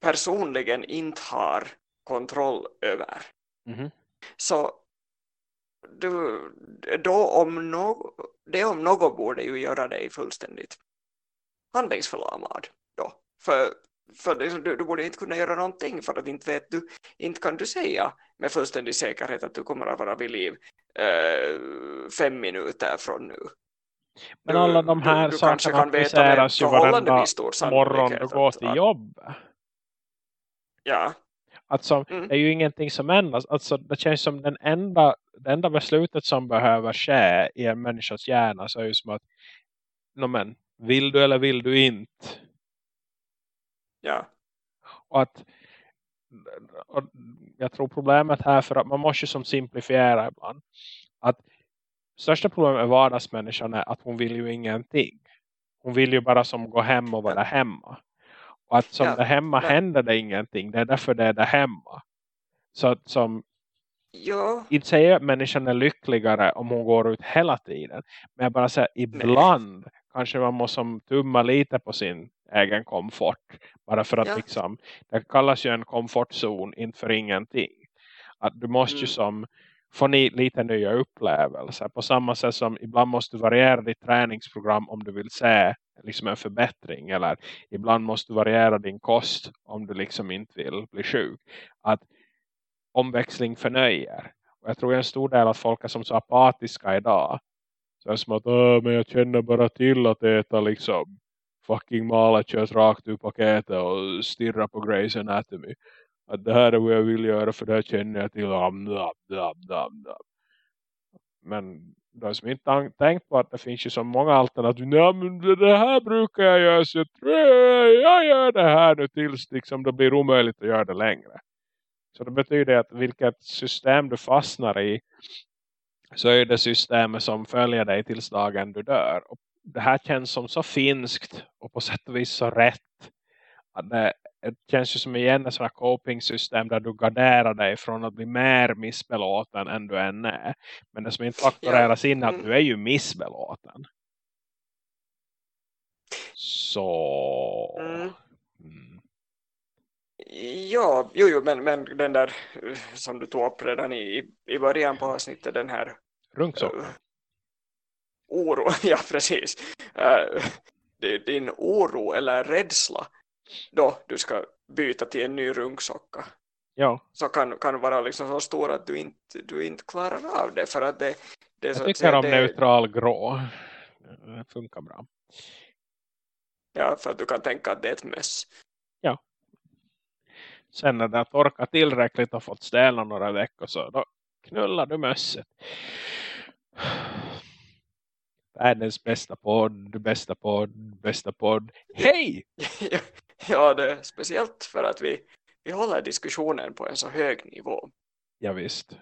personligen inte har kontroll över. Mm. Så du, då om no, det om något borde ju göra dig fullständigt handlingsförlamad då. För, för det, du, du borde inte kunna göra någonting för att inte vet du, inte kan du säga med fullständig säkerhet att du kommer att vara vid liv eh, fem minuter från nu. Men alla de här du, du sakerna appliceras ju varenda morgon du går till att, jobbet. Ja. Alltså, mm. det är ju ingenting som ändras. Alltså, det känns som den enda, det enda beslutet som behöver ske i en människas hjärna så är ju som att no, men, vill du eller vill du inte? Ja. Och att och jag tror problemet här för att man måste som simplifiera ibland. Att största problemet med vardagsmänniskan är att hon vill ju ingenting. Hon vill ju bara som gå hem och vara hemma. Och att som ja. det hemma ja. händer det ingenting. Det är därför det är det hemma. Så att som Ja. Inte säger att människan är lyckligare om hon går ut hela tiden. Men jag bara säger ibland Nej. kanske man måste tumma lite på sin egen komfort. Bara för att ja. liksom, det kallas ju en komfortzon, inte för ingenting. Att du måste mm. ju som får ni lite nya upplevelser. På samma sätt som ibland måste du variera ditt träningsprogram om du vill se liksom en förbättring. Eller ibland måste du variera din kost om du liksom inte vill bli sjuk. Att omväxling förnöjer. Och jag tror en stor del att folk är som så apatiska idag. Så är det som att men jag känner bara till att äta liksom fucking malet körs rakt ur paketet och stirrar på Grey's Anatomy. Att det här är vad jag vill göra för det här känner jag till. Men de som inte har tänkt på att det finns ju så många alternativ. Nej men det här brukar jag göra så jag tror jag gör det här nu tills liksom det blir omöjligt att göra det längre. Så det betyder att vilket system du fastnar i så är det systemet som följer dig tills dagen du dör. Och det här känns som så finskt och på sätt och vis så rätt. Det, det känns ju som igen ett sådant coping-system där du garderar dig från att bli mer missbelåten än du än är. Men det som inte faktoreras in är att mm. du är ju missbelåten. Så... Mm. Mm. Ja, jo, jo men, men den där som du tog upp redan i, i början på avsnittet, den här Runksocka. Oro, ja precis. Uh, din oro eller rädsla då du ska byta till en ny runksocka. Ja. Så kan, kan vara liksom så stor att du inte, du inte klarar av det. För att det, det Jag tycker om det, neutral grå. Det funkar bra. Ja, för att du kan tänka att det är ett möss. Ja. Sen när det har torkat tillräckligt och fått ställa några veckor så då knullar du mösset. Världens bästa podd, bästa podd, bästa podd. Hej! ja, det är speciellt för att vi, vi håller diskussionen på en så hög nivå. Ja, visst.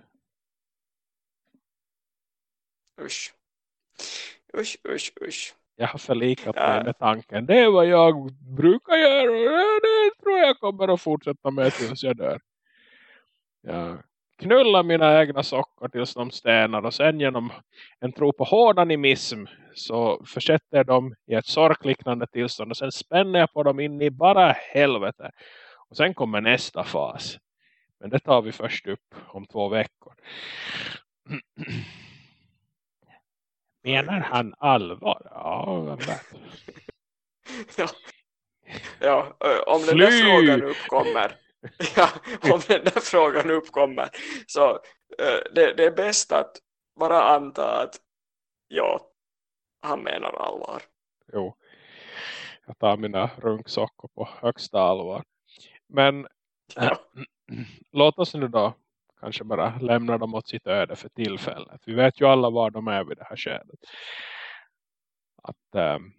Usch. Usch, usch, usch. Jag har förlikat mig ja. med tanken. Det är vad jag brukar göra. Det tror jag kommer att fortsätta med tills jag dör. Ja knulla mina egna sockor tills de stenar och sen genom en tro på hård animism så försätter jag dem i ett sorkliknande tillstånd och sen spänner jag på dem in i bara helvete. Och sen kommer nästa fas. Men det tar vi först upp om två veckor. Menar han allvar? Ja, vem vet. ja. ja, om den där frågan uppkommer ja, om den där frågan uppkommer så uh, det, det, är bäst att bara anta att ja, han menar allvar. Jo, jag tar mina runksockor på högsta allvar. Men ja. äh, låt oss nu då kanske bara lämna dem åt sitt öde för tillfället. Vi vet ju alla var de är vid det här skedet. Att, ähm,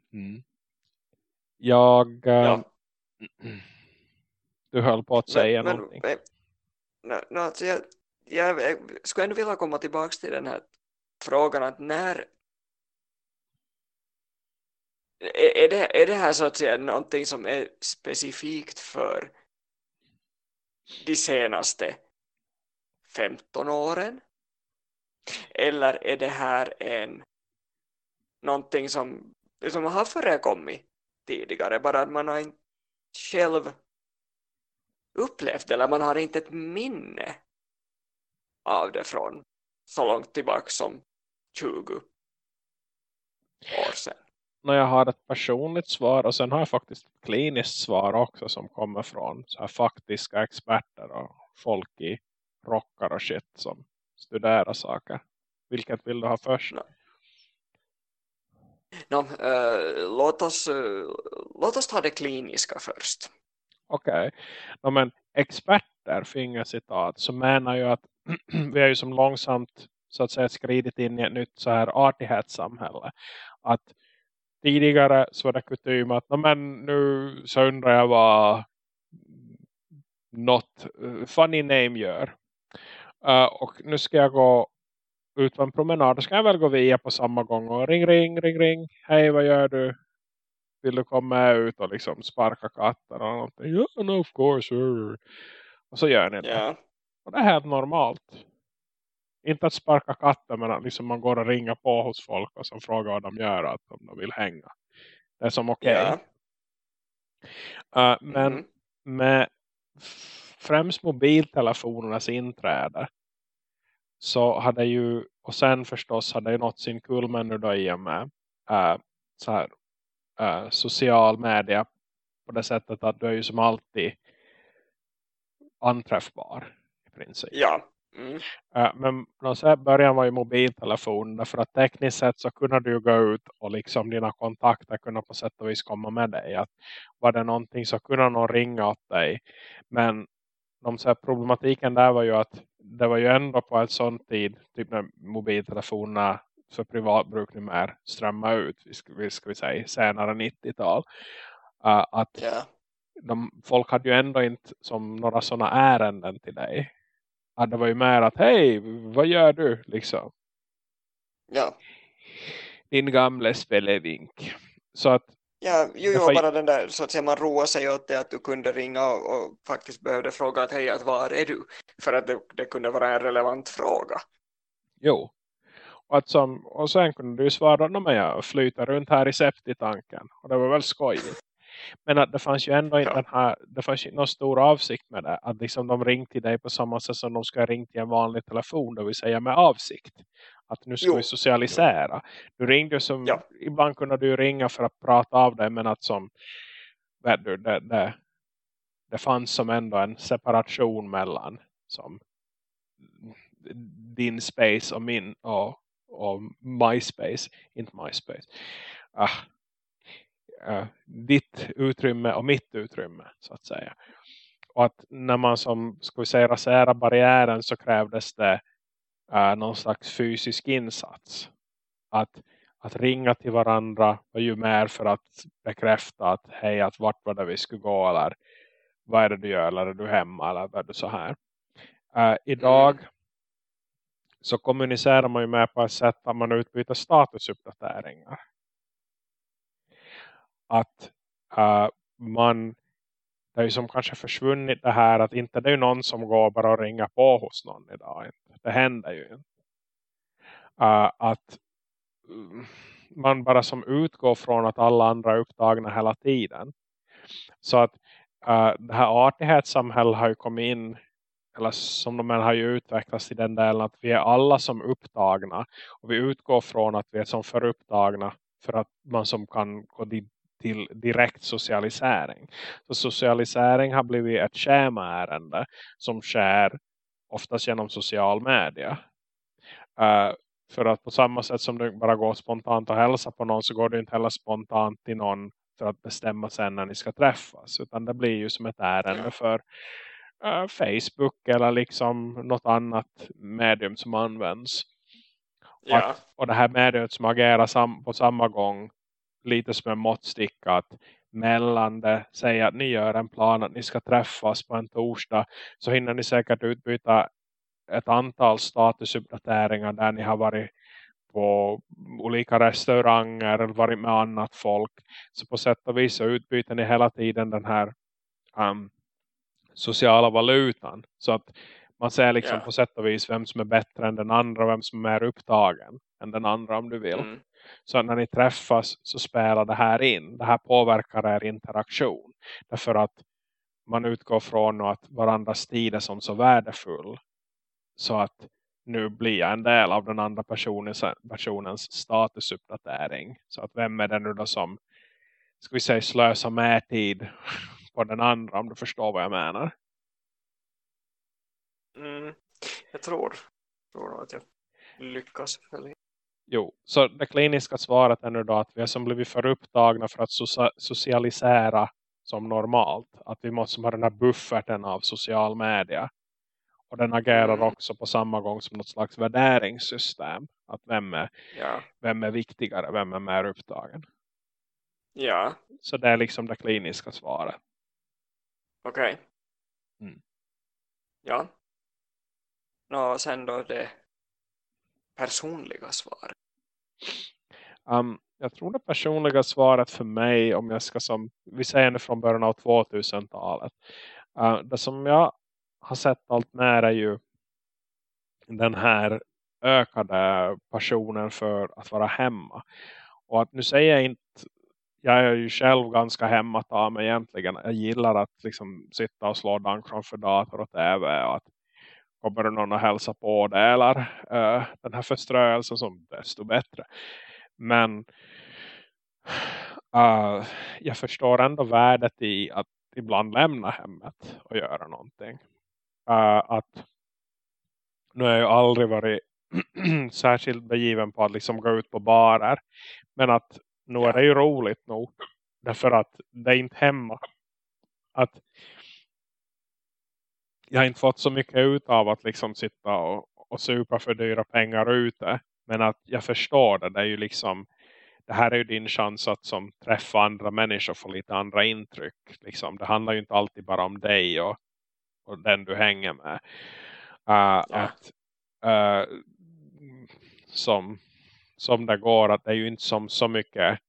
jag... Äh, ja. Du höll på att säga men, någonting. Men, no, no, alltså jag, jag, jag skulle ändå vilja komma tillbaka till den här frågan att när är, det, är det här så att säga någonting som är specifikt för de senaste 15 åren? Eller är det här en någonting som, som har förekommit tidigare, bara att man har inte själv upplevt eller man har inte ett minne av det från så långt tillbaka som 20 år sedan. När jag har ett personligt svar och sen har jag faktiskt ett kliniskt svar också som kommer från så här faktiska experter och folk i rockar och shit som studerar saker. Vilket vill du ha först? No. No, uh, låt, oss, uh, låt oss ta det kliniska först. Okej. Okay. Men experter, fingercitat, så menar ju att vi är ju som långsamt så att säga skridit in i ett nytt så här artighetssamhälle. Att tidigare så var det kutym att men nu så undrar jag vad något eh, funny name gör. Uh, och nu ska jag gå ut på en promenad. Då ska jag väl gå via på samma gång och ring, ring, ring, ring. Hej, vad gör du? Vill du komma ut och liksom sparka katter och någonting? Ja, yeah, no, of course. Och så gör ni det. Yeah. Och det är helt normalt. Inte att sparka katter men att liksom man går och ringer på hos folk och så frågar vad de gör att om de vill hänga. Det är som okej. Okay. Yeah. Uh, men mm. med främst mobiltelefonernas inträde så hade ju, och sen förstås hade ju nått sin kulmen nu då i och med äh, så här, social media på det sättet att du är ju som alltid anträffbar i princip. Ja. Mm. Men så början var ju mobiltelefon därför att tekniskt sett så kunde du gå ut och liksom dina kontakter kunde på sätt och vis komma med dig. Att var det någonting så kunde någon ringa åt dig. Men de så problematiken där var ju att det var ju ändå på ett sånt tid typ när mobiltelefonerna för privatbruk numera strömma ut, vi ska vi säga senare 90-tal. Uh, att yeah. de, folk hade ju ändå inte som några sådana ärenden till dig. Att det var ju mer att, hej, vad gör du? Liksom. Ja. Din gamla spelevink. Så att Ja, ju, ju bara den där så att säga, man roar sig åt det att du kunde ringa och, och faktiskt behövde fråga att hej, att var är du? För att det, det kunde vara en relevant fråga. Jo. Och, att som, och sen kunde du svara när jag flyter runt här i septitanken. Och det var väl skojigt. Men att det fanns ju ändå inte ja. den här, det fanns ju någon stor avsikt med det. Att liksom de ringde till dig på samma sätt som de ska ringa till en vanlig telefon. Det vill säga med avsikt. Att nu ska jo. vi socialisera. Du ringde som, ja. ibland kunde du ringa för att prata av dig. Men att som, du, det, det, det fanns som ändå en separation mellan som din space och min och, och MySpace, inte MySpace. Ah, uh, ditt utrymme och mitt utrymme så att säga. Och att när man som ska vi säga rasera barriären så krävdes det uh, någon slags fysisk insats. Att, att ringa till varandra var ju mer för att bekräfta att hej att vart var det vi skulle gå eller vad är det du gör eller är du hemma eller vad är det så här. Uh, idag mm så kommunicerar man ju med på ett sätt att man utbyter statusuppdateringar att uh, man det är ju som kanske försvunnit det här att inte det är någon som går bara och ringer på hos någon idag. Det händer ju inte. Uh, att mm, man bara som utgår från att alla andra är upptagna hela tiden. Så att uh, det här artighetssamhället har ju kommit in eller som de har ju utvecklats i den delen att vi är alla som upptagna och vi utgår från att vi är som för upptagna för att man som kan gå dit till direkt socialisering. Så socialisering har blivit ett schemaärende som sker oftast genom social media. Uh, för att på samma sätt som du bara går spontant och hälsa på någon så går du inte heller spontant till någon för att bestämma sen när ni ska träffas. Utan det blir ju som ett ärende för uh, Facebook eller liksom något annat medium som används. Ja. Att, och det här mediet som agerar sam på samma gång lite som en måttsticka att mellan det säga att ni gör en plan att ni ska träffas på en torsdag så hinner ni säkert utbyta ett antal statusuppdateringar där ni har varit på olika restauranger eller varit med annat folk. Så på sätt och vis så utbyter ni hela tiden den här um, sociala valutan. Så att man ser liksom yeah. på sätt och vis vem som är bättre än den andra vem som är mer upptagen än den andra om du vill. Mm. Så när ni träffas så spelar det här in. Det här påverkar er interaktion. Därför att man utgår från att varandras tid är som så värdefull. Så att nu blir jag en del av den andra personens, personens statusuppdatering. Så att vem är det nu då som ska vi säga slösa mer tid på den andra om du förstår vad jag menar. Mm, jag tror, tror att jag lyckas följa. Jo, så det kliniska svaret är nu då att vi har som blivit för upptagna för att socialisera som normalt. Att vi måste ha den här bufferten av social media. Och den agerar mm. också på samma gång som något slags värderingssystem. Att vem är, ja. vem är viktigare, vem är mer upptagen. Ja. Så det är liksom det kliniska svaret. Okej. Okay. Mm. Ja. Nå, sen då det personliga svaret. Um, jag tror det personliga svaret för mig om jag ska som vi säger nu från början av 2000-talet. Uh, det som jag har sett allt mer är ju den här ökade passionen för att vara hemma. Och att nu säger jag inte jag är ju själv ganska hemma av mig egentligen. Jag gillar att liksom sitta och slå dank framför dator och tv och att kommer det någon att hälsa på det eller uh, den här förströelsen som desto bättre. Men uh, jag förstår ändå värdet i att ibland lämna hemmet och göra någonting. Uh, att nu har jag aldrig varit särskilt begiven på att liksom gå ut på barer. Men att nu är det ju roligt nog. Därför att det är inte hemma. Att jag har inte fått så mycket ut av att liksom sitta och, och supa för dyra pengar ute. Men att jag förstår det. Det är ju liksom det här är ju din chans att som träffa andra människor få lite andra intryck. Liksom. Det handlar ju inte alltid bara om dig och, och den du hänger med. Uh, ja. att, uh, som, som det går att det är ju inte som så mycket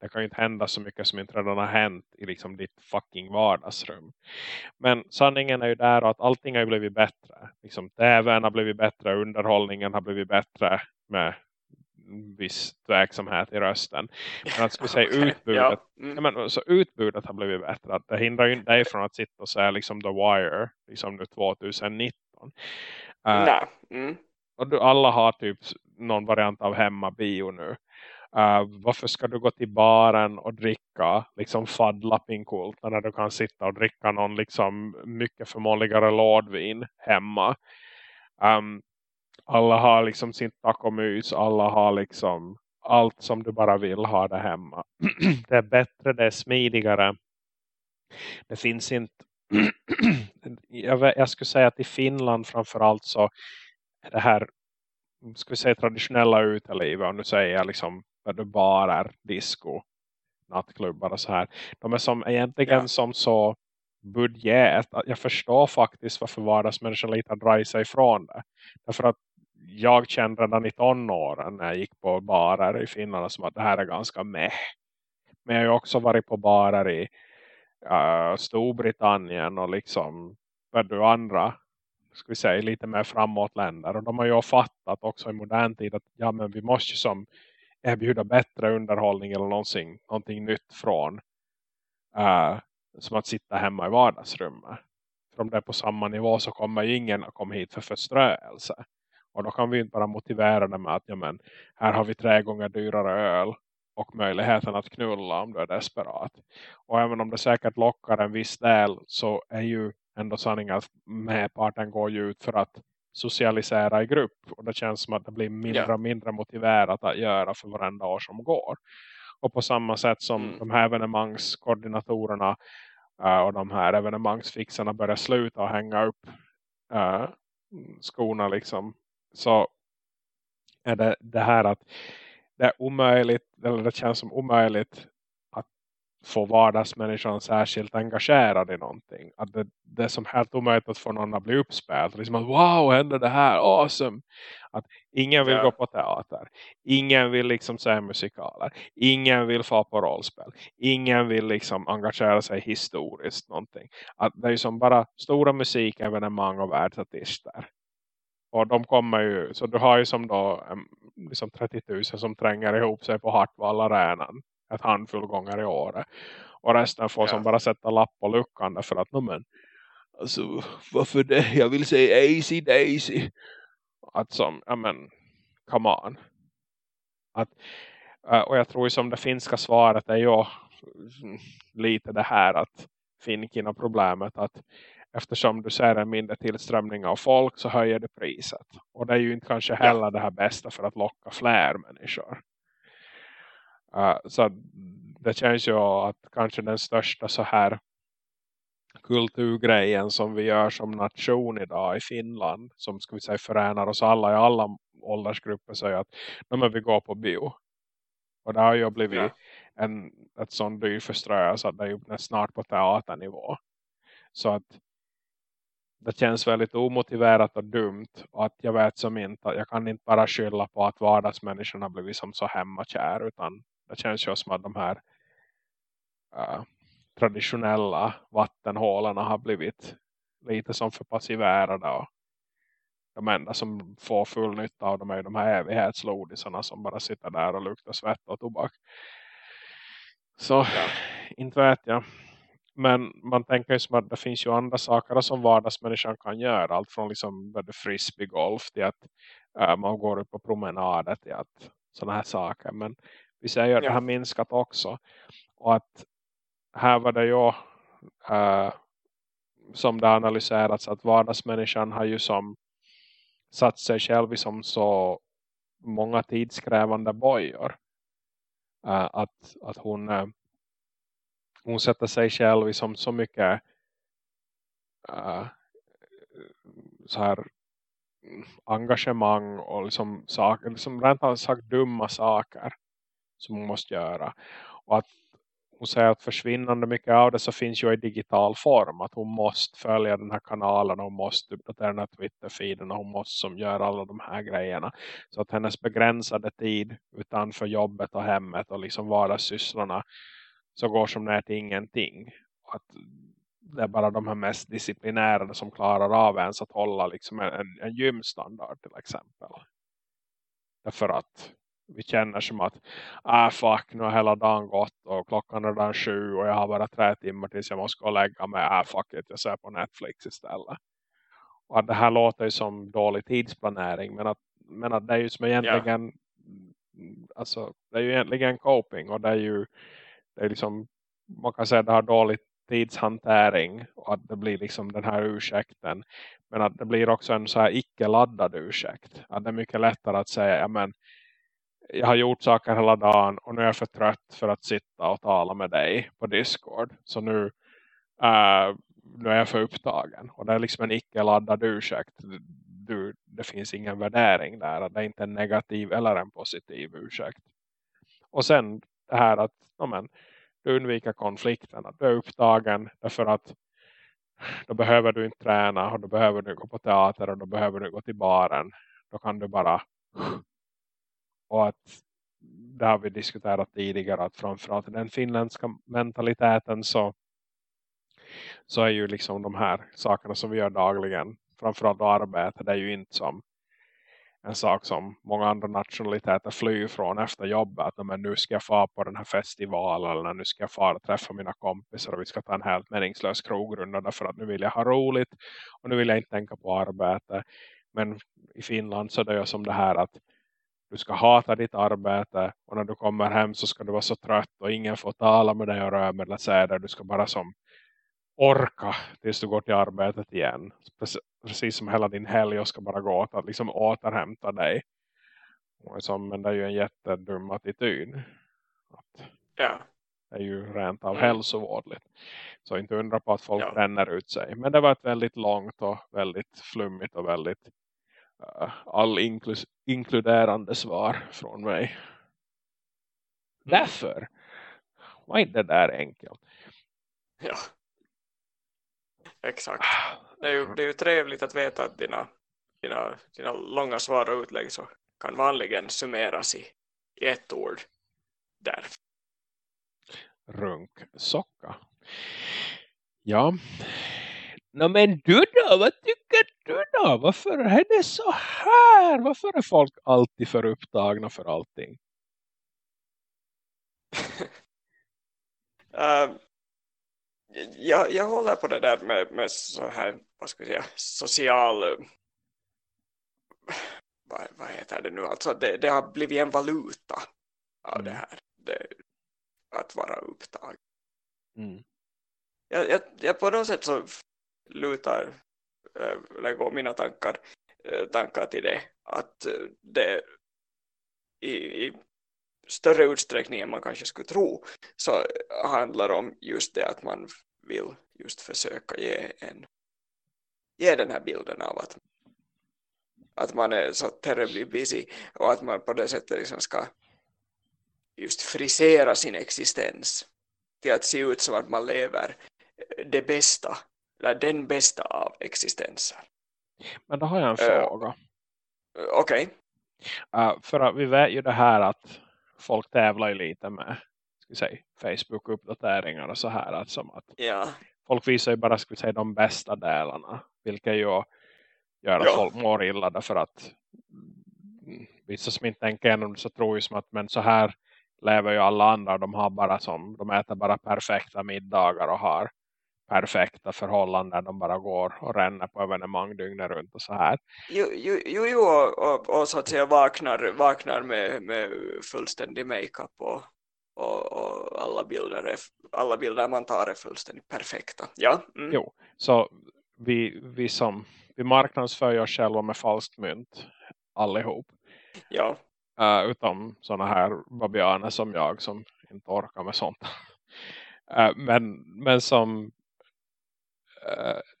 det kan ju inte hända så mycket som inte redan har hänt i liksom ditt fucking vardagsrum. Men sanningen är ju där att allting har blivit bättre. Liksom, TVn har blivit bättre, underhållningen har blivit bättre med viss tveksamhet i rösten. Men att skulle säga utbudet, ja. Mm. men, så utbudet har blivit bättre. det hindrar ju inte dig från att sitta och säga liksom The Wire liksom nu 2019. Uh, mm. Och du, alla har typ någon variant av hemmabio nu. Uh, varför ska du gå till baren och dricka liksom fadlappinkult när du kan sitta och dricka någon liksom mycket förmånligare lådvin hemma. Um, alla har liksom sin tacomys, alla har liksom allt som du bara vill ha där hemma. det är bättre, det är smidigare. Det finns inte jag, vet, jag skulle säga att i Finland framförallt så är det här ska vi säga traditionella utelivet och nu säger liksom du barar, disco, nattklubbar och så här. De är som egentligen ja. som så budget. Jag förstår faktiskt varför vardagsmänniskan lite drar sig ifrån det. Därför att jag kände redan i tonåren när jag gick på barer i Finland som att det här är ganska meh. Men jag har ju också varit på barer i uh, Storbritannien och liksom du andra ska vi säga lite mer framåt länder och de har ju fattat också i modern tid att ja men vi måste ju som erbjuda bättre underhållning eller någonting, någonting nytt från uh, som att sitta hemma i vardagsrummet. För om det är på samma nivå så kommer ingen att komma hit för förströelse. Och då kan vi inte bara motivera det med att ja, men, här har vi tre gånger dyrare öl och möjligheten att knulla om du är desperat. Och även om det säkert lockar en viss del så är ju ändå sanningen att medparten går ju ut för att socialisera i grupp. Och det känns som att det blir mindre och mindre motiverat att göra för varenda år som går. Och på samma sätt som mm. de här evenemangskoordinatorerna uh, och de här evenemangsfixarna börjar sluta och hänga upp uh, skorna liksom. Så är det det här att det är omöjligt, eller det känns som omöjligt få vardagsmänniskan särskilt engagerad i någonting. Att det, det är som helt omöjligt att få någon att bli uppspelt. Liksom att, wow, händer det här? Awesome! Att ingen vill ja. gå på teater. Ingen vill liksom se musikaler. Ingen vill få på rollspel. Ingen vill liksom engagera sig historiskt någonting. Att det är som bara stora musikevenemang och världsartister. Och de kommer ju, så du har ju som då liksom 30 000 som tränger ihop sig på Hartwall arenan ett handfull gånger i året. Och resten får ja. som bara sätta lapp på luckan för att, men, alltså, varför det? Jag vill säga AC Daisy. Att som, ja men, come on. Att, eh, och jag tror som det finska svaret är ju lite det här att finkina problemet att eftersom du ser en mindre tillströmning av folk så höjer det priset. Och det är ju inte kanske heller det här bästa för att locka fler människor. Uh, så det känns ju att kanske den största så här kulturgrejen som vi gör som nation idag i Finland som ska vi säga förenar oss alla i alla åldersgrupper säger att men vi går på bio. Och det har ju blivit ja. en, ett sån dyr förströelse att det är snart på teaternivå. Så att det känns väldigt omotiverat och dumt. Och att jag vet som inte, jag kan inte bara skylla på att vardagsmänniskorna blivit som så hemmakär utan det känns ju som att de här uh, traditionella vattenhålarna har blivit lite som för passiverade och de enda som får full nytta av dem är de här evighetslodisarna som bara sitter där och luktar svett och tobak. Så, ja. inte vet jag. men man tänker ju som att det finns ju andra saker som vardagsmänniskan kan göra. Allt från liksom frisbeegolf till att uh, man går upp på promenader till att sådana här saker. Men vi säger att ja. det har minskat också. Och att här var det ju uh, som det analyserats att vardagsmänniskan har ju som satt sig själv i som så många tidskrävande bojor. Uh, att, att hon, uh, hon sätter sig själv i som så mycket så här engagemang och liksom, saker, liksom rent sagt dumma saker som hon måste göra. Och att hon säger att försvinnande mycket av det så finns ju i digital form. Att hon måste följa den här kanalen hon måste uppdatera den här Twitter-feeden och hon måste som gör alla de här grejerna. Så att hennes begränsade tid utanför jobbet och hemmet och liksom vardagssysslorna så går som ner till ingenting. Och att det är bara de här mest disciplinerade som klarar av ens att hålla liksom en, en gymstandard till exempel. Därför att vi känner som att ah fuck, nu har hela dagen gått och klockan är redan sju och jag har bara tre timmar tills jag måste gå och lägga mig. Ah fuck it, jag ser på Netflix istället. Och att det här låter ju som dålig tidsplanering men att, men att det är ju som egentligen yeah. alltså det är ju egentligen coping och det är ju det är liksom man kan säga att det har dålig tidshantering och att det blir liksom den här ursäkten men att det blir också en så här icke-laddad ursäkt att det är mycket lättare att säga ja men jag har gjort saker hela dagen och nu är jag för trött för att sitta och tala med dig på Discord. Så nu, uh, nu är jag för upptagen. Och det är liksom en icke-laddad ursäkt. Du, det finns ingen värdering där. Det är inte en negativ eller en positiv ursäkt. Och sen det här att ja men, du undviker konflikten. Att du är upptagen därför att då behöver du inte träna och då behöver du gå på teater och då behöver du gå till baren. Då kan du bara och att det har vi diskuterat tidigare att framförallt den finländska mentaliteten så, så är ju liksom de här sakerna som vi gör dagligen framförallt arbete det är ju inte som en sak som många andra nationaliteter flyr från efter jobbet. Men nu ska jag fara på den här festivalen eller nu ska jag fara och träffa mina kompisar och vi ska ta en helt meningslös krogrunda därför att nu vill jag ha roligt och nu vill jag inte tänka på arbete. Men i Finland så är det ju som det här att du ska hata ditt arbete och när du kommer hem så ska du vara så trött och ingen får tala med dig och röra med dig. Du ska bara som orka tills du går till arbetet igen. Precis som hela din helg och ska bara gå åt att liksom återhämta dig. Som, men det är ju en jättedum attityd. Att ja. Det är ju rent av hälsovårdligt. Så inte undra på att folk ja. bränner ut sig. Men det var ett väldigt långt och väldigt flummigt och väldigt all inklus inkluderande svar från mig. Mm. Därför var inte det där enkelt. Ja. Exakt. Det är, ju, det är ju trevligt att veta att dina, dina, dina långa svar och utlägg så kan vanligen summeras i, i ett ord. Där. Runksocka. Ja. No, men du då, vad tycker du då? Varför är det så här? Varför är folk alltid för upptagna för allting? uh, jag, jag håller på det där med, med så här, vad ska jag säga, social vad, vad heter det nu? Alltså det, det har blivit en valuta av mm. det här. Det, att vara upptagen. Mm. Jag, jag, jag på något sätt så lutar eh, eller går mina tankar, eh, tankar till det. Att eh, det i, i större utsträckning än man kanske skulle tro så handlar om just det att man vill just försöka ge en ge den här bilden av att att man är så terribly busy och att man på det sättet liksom ska just frisera sin existens till att se ut som att man lever det bästa eller den bästa av existenser. Men då har jag en uh, fråga. Okej. Okay. Uh, för att vi vet ju det här att folk tävlar ju lite med ska säga, Facebook-uppdateringar och så här. Att som att ja. Folk visar ju bara ska säga, de bästa delarna. Vilket ju gör att ja. folk mår illa därför att vissa som inte tänker igenom så tror ju som att men så här lever ju alla andra. De har bara som, de äter bara perfekta middagar och har perfekta förhållanden de bara går och ränner på evenemang dygnet runt och så här. Jo, jo, jo, jo och, och, så att säga vaknar, vaknar med, med fullständig makeup och, och, och, alla, bilder är, alla bilder man tar är fullständigt perfekta. Ja. Mm. Jo, så vi, vi som vi marknadsför oss själva med falskt mynt allihop. Ja. Uh, utom sådana här babianer som jag som inte orkar med sånt. Uh, men, men som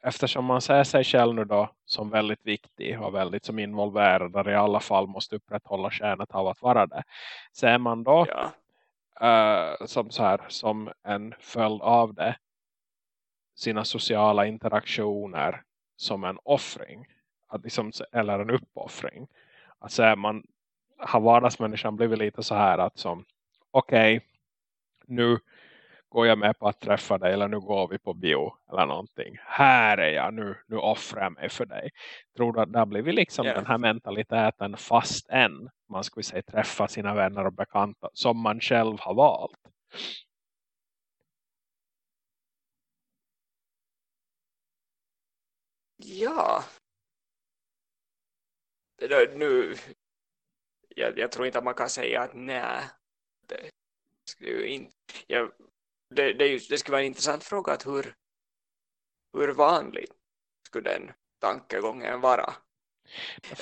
eftersom man ser sig själv nu då som väldigt viktig och väldigt som involverad där i alla fall måste upprätthålla kärnet av att vara det. Ser man då ja. som så här som en följd av det sina sociala interaktioner som en offring att liksom, eller en uppoffring att säga man har vardagsmänniskan blivit lite så här att som okej, okay, nu går jag med på att träffa dig eller nu går vi på bio eller någonting. Här är jag, nu, nu offrar jag mig för dig. Tror du att det har blivit liksom yeah. den här mentaliteten fast än man skulle säga träffa sina vänner och bekanta som man själv har valt? Ja. Nu, jag, jag, tror inte att man kan säga att nej. Det skulle inte, jag, det, det, det skulle vara en intressant fråga att hur, hur vanlig skulle den tankegången vara?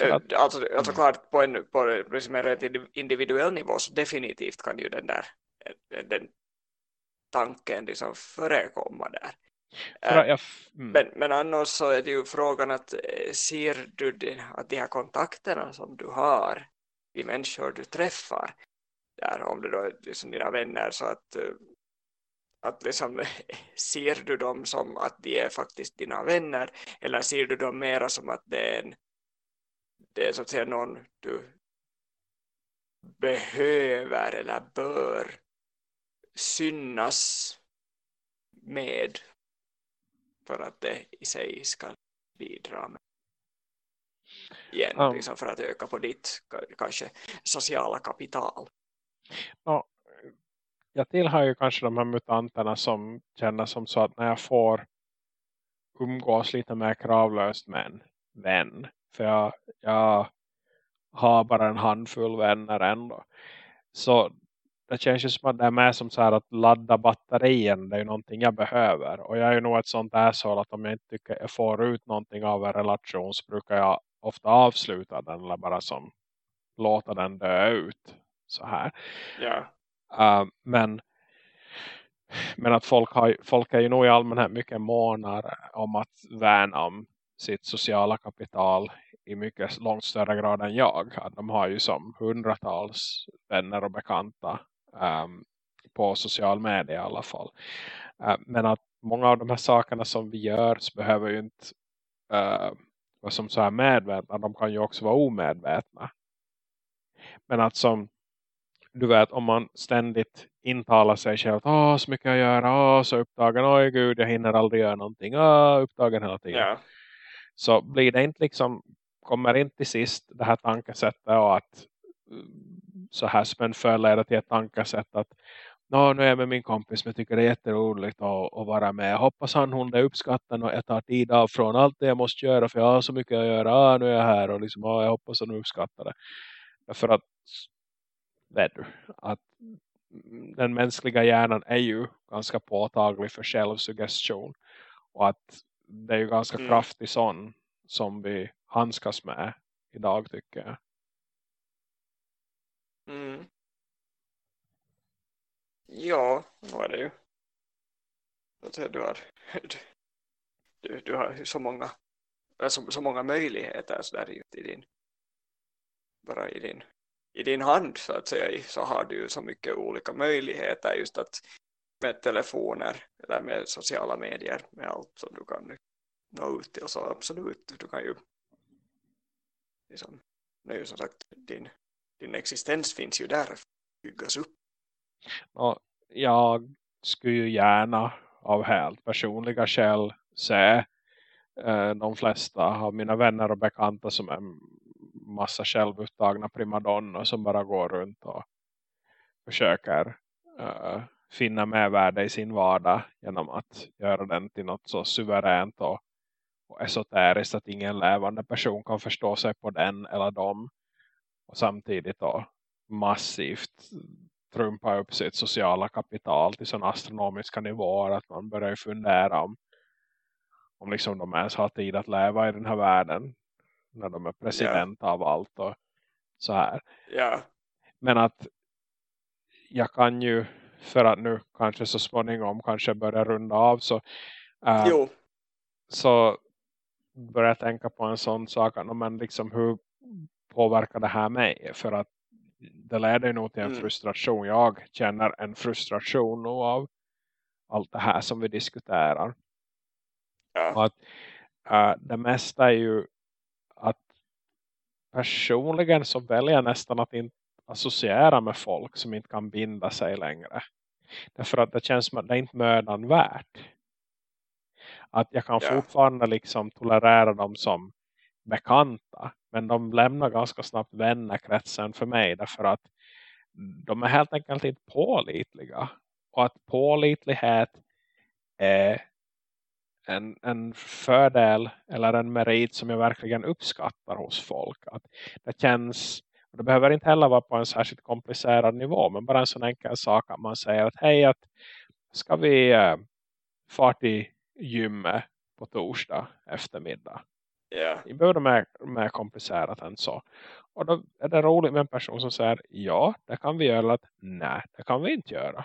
Att, alltså, alltså mm. klart på en, på liksom en rätt individuell nivå så definitivt kan ju den där den tanken liksom förekomma där. Jag, mm. men, men annars så är det ju frågan att eh, ser du det, att de här kontakterna som du har i människor du träffar där om det då är liksom dina vänner så att eh, att liksom, ser du dem som att de är faktiskt dina vänner eller ser du dem mera som att det är, en, det är så att säga någon du behöver eller bör synas med för att det i sig ska bidra med igen um, liksom för att öka på ditt kanske sociala kapital. Ja, jag tillhör ju kanske de här mutanterna som känner som så att när jag får umgås lite mer kravlöst med en vän. För jag, jag har bara en handfull vänner ändå. Så det känns ju som att det är med som så här att ladda batterien. Det är ju någonting jag behöver. Och jag är ju nog ett sånt asshole att om jag inte tycker jag får ut någonting av en relation så brukar jag ofta avsluta den eller bara som låta den dö ut. Så här. Ja. Uh, men men att folk, har, folk är ju nog i allmänhet mycket månar om att värna om sitt sociala kapital i mycket långt större grad än jag. Att de har ju som hundratals vänner och bekanta um, på social media i alla fall. Uh, men att många av de här sakerna som vi gör så behöver ju inte uh, vara som så här medvetna. De kan ju också vara omedvetna. Men att som du vet, om man ständigt intalar sig själv att åh, så mycket att göra, åh, så upptagen, oj gud, jag hinner aldrig göra någonting, åh, upptagen hela tiden. Ja. Så blir det inte liksom, kommer inte till sist det här tankesättet och att så här som en förledare till ett tankesätt att Nå, nu är jag med min kompis men jag tycker det är jätteroligt att, att vara med. Jag hoppas han hon det uppskattar och jag tar tid av från allt det jag måste göra för jag har så mycket att göra. Ah, nu är jag här och liksom, ah, jag hoppas han uppskattar det. För att du, att den mänskliga hjärnan är ju ganska påtaglig för självsuggestion. Och att det är ju ganska mm. kraftig sån som vi handskas med idag tycker jag. Mm. Ja, vad är det ju. Du har, du, du har så många så, så många möjligheter så där i din bara i din i din hand så att säga så har du ju så mycket olika möjligheter just att med telefoner eller med sociala medier med allt som du kan nå ut till så absolut du kan ju liksom, det är ju som sagt din, din existens finns ju där att byggas upp. Och jag skulle ju gärna av helt personliga skäl se eh, de flesta av mina vänner och bekanta som är massa självupptagna primadonnor som bara går runt och försöker uh, finna mervärde i sin vardag genom att göra den till något så suveränt och, och esoteriskt att ingen levande person kan förstå sig på den eller dem. Och samtidigt då massivt trumpa upp sitt sociala kapital till sådana astronomiska nivåer att man börjar fundera om om liksom de ens har tid att leva i den här världen när de är president yeah. av allt och så här. Yeah. Men att jag kan ju för att nu kanske så småningom kanske börja runda av så, uh, så börjar jag tänka på en sån sak att men liksom hur påverkar det här mig för att det leder nog till en mm. frustration jag känner en frustration av allt det här som vi diskuterar ja. och att uh, det mesta är ju personligen så väljer jag nästan att inte associera med folk som inte kan binda sig längre. Därför att det känns som att det inte är mödan värt. Att jag kan ja. fortfarande liksom tolerera dem som bekanta. Men de lämnar ganska snabbt vännerkretsen för mig. Därför att de är helt enkelt inte pålitliga. Och att pålitlighet är en, en fördel eller en merit som jag verkligen uppskattar hos folk. Att det känns, och det behöver inte heller vara på en särskilt komplicerad nivå, men bara en sån enkel sak att man säger att hej, att ska vi äh, fara till gymmet på torsdag eftermiddag? Yeah. Det behöver mer, mer komplicerat än så. Och då är det roligt med en person som säger ja, det kan vi göra. Eller nej, det kan vi inte göra.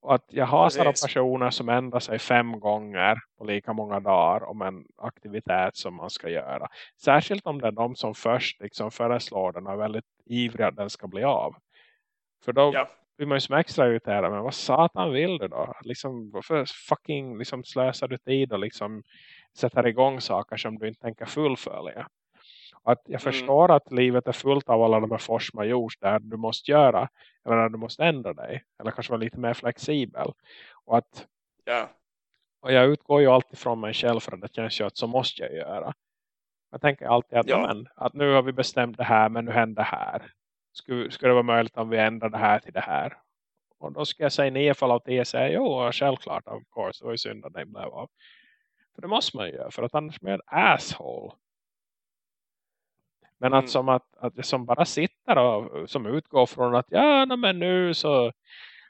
Och att jag har sådana personer som ändrar sig fem gånger på lika många dagar om en aktivitet som man ska göra. Särskilt om det är de som först liksom föreslår den och är väldigt ivriga att den ska bli av. För då ja. blir man ju som extra irriterad. Men vad satan vill du då? Liksom, varför fucking liksom slösar du tid och liksom sätter igång saker som du inte tänker fullfölja? Att jag mm. förstår att livet är fullt av alla de här force majors där du måste göra. Eller du måste ändra dig. Eller kanske vara lite mer flexibel. Och att ja. och jag utgår ju alltid från mig själv för det känns ju att så måste jag göra. Jag tänker alltid att, ja. men, att nu har vi bestämt det här men nu händer det här. Skulle, skulle det vara möjligt om vi ändrar det här till det här? Och då ska jag säga nio fall av tio säger jo självklart of course. Det var ju synd att det blev av. För det måste man ju göra för att annars blir jag en asshole. Men mm. att som att, att som bara sitter och som utgår från att ja men nu så,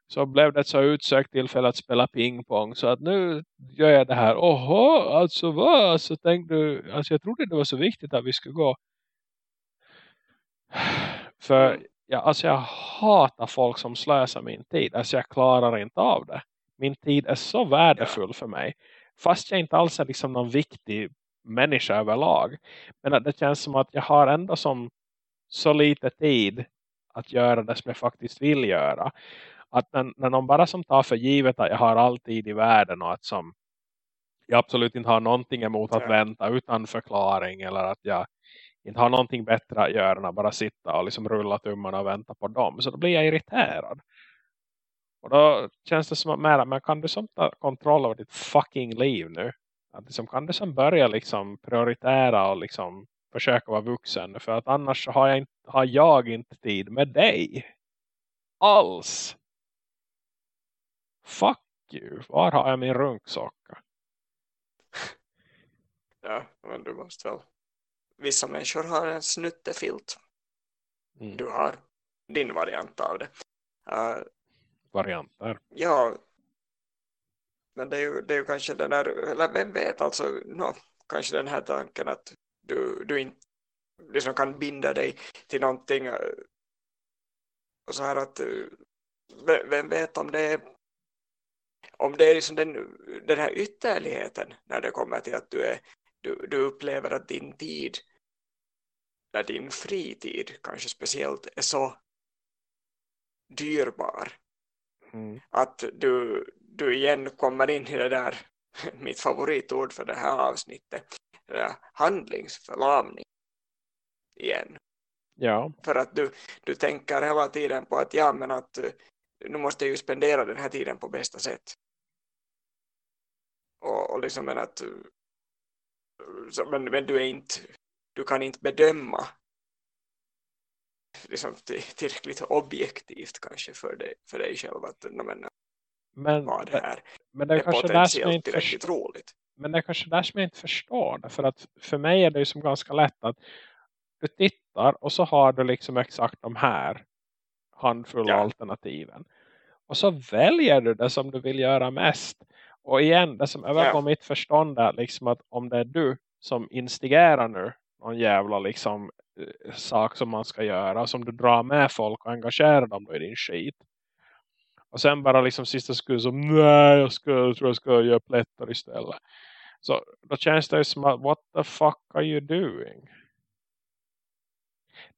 så blev det ett så utsökt tillfälle att spela pingpong så att nu gör jag det här. Oho, alltså vad? Alltså, tänkte du, alltså jag trodde det var så viktigt att vi skulle gå. För mm. ja, alltså jag hatar folk som slösar min tid. Alltså jag klarar inte av det. Min tid är så värdefull för mig. Fast jag inte alls är liksom någon viktig människa överlag. Men att det känns som att jag har ändå som så lite tid att göra det som jag faktiskt vill göra. Att när, när någon bara som tar för givet att jag har all tid i världen och att som jag absolut inte har någonting emot att ja. vänta utan förklaring eller att jag inte har någonting bättre att göra än att bara sitta och liksom rulla tummarna och vänta på dem. Så då blir jag irriterad. Och då känns det som att man kan du som ta kontroll över ditt fucking liv nu? Att liksom, kan du sen börja liksom prioritera och liksom försöka vara vuxen. För att annars har jag, inte, har jag inte tid med dig. Alls. Fuck you. Var har jag min runksocka? Ja, men du måste väl. Vissa människor har en snuttefilt. Mm. Du har din variant av det. Uh, Varianter? Ja, men det är ju, det är ju kanske den där, eller vem vet alltså, no, kanske den här tanken att du, du inte liksom kan binda dig till någonting eh, och så här att eh, vem vet om det är om det är liksom den, den här ytterligheten när det kommer till att du, är, du, du upplever att din tid när din fritid kanske speciellt är så dyrbar mm. att du, du igen kommer in i det där mitt favoritord för det här avsnittet det handlingsförlamning igen. Ja. För att du, du tänker hela tiden på att ja men att eh, nu måste jag ju spendera den här tiden på bästa sätt. Och, och liksom men att så, men, men du är inte du kan inte bedöma liksom, tillräckligt objektivt kanske för dig, för dig själv att men, men, vad det här men det är, kanske potentiellt inte tillräckligt roligt. men det är kanske där som jag inte förstår. För att för mig är det ju som ganska lätt att du tittar och så har du liksom exakt de här handfulla Ja. alternativen. Och så väljer du det som du vill göra mest. Och igen, det som övergår Ja. mitt förstånd är liksom att om det är du som instigerar nu någon jävla liksom eh, sak som man ska göra. Som du drar med folk och engagerar dem i din skit. Och sen bara liksom sista sekund som nej jag, ska, jag tror jag ska göra plättar istället. Så då känns det som att what the fuck are you doing?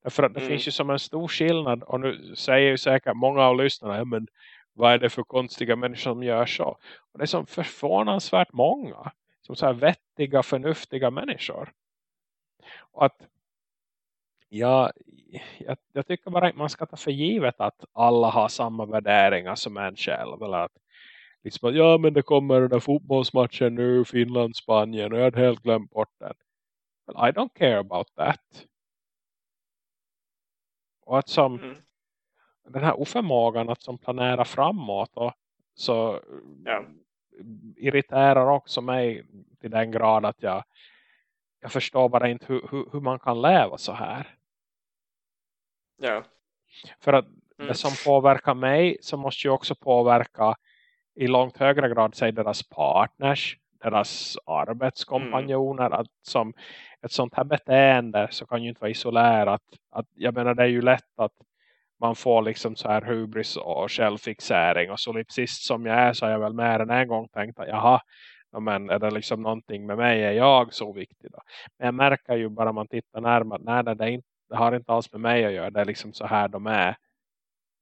Därför att det Mm. finns ju som en stor skillnad och nu säger ju säkert många av lyssnarna men vad är det för konstiga människor som gör så? Och det är som förvånansvärt många som så här vettiga, förnuftiga människor. Och att ja, jag, jag tycker bara att man ska ta för givet att alla har samma värderingar som en själv. Eller att liksom ja men det kommer den där fotbollsmatchen nu, Finland, Spanien och jag hade helt glömt bort den. Well, I don't care about that. Och att som Mm. den här oförmågan att som planera framåt och så Ja. irriterar också mig till den grad att jag jag förstår bara inte hur, hur, hur man kan leva så här. Ja. För att Mm. det som påverkar mig så måste ju också påverka i långt högre grad säg deras partners, deras arbetskompanjoner. Att som ett sånt här beteende så kan ju inte vara isolerat. Att, jag menar det är ju lätt att man får liksom så här hubris och självfixering. Och solipsist som jag är så har jag väl mer än en gång tänkt att jaha, ja, men är det liksom någonting med mig, är jag så viktig då? Men jag märker ju bara man tittar närmare nej, det, är inte, det har inte alls med mig att göra. Det är liksom så här de är.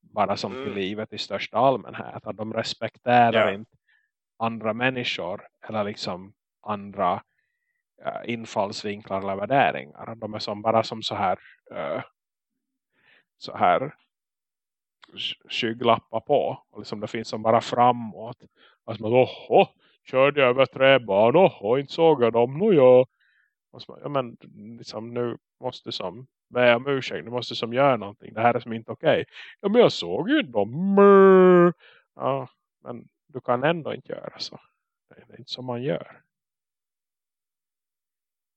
Bara som till Mm. livet i största allmänhet. Att de respekterar Ja. inte andra människor. Eller liksom andra eh, infallsvinklar eller värderingar. De är som bara som så här eh, så här sk- skygglappar på. Och liksom det finns som bara framåt. Alltså man, åhå, körde jag över träban, åhå, inte såg jag dem, nå ja. Och så, ja men liksom, nu måste som be om ursäkt, nu måste som göra någonting. Det här är som inte okej. Ja men jag såg ju dem. Ja, men du kan ändå inte göra så. Det är inte som man gör.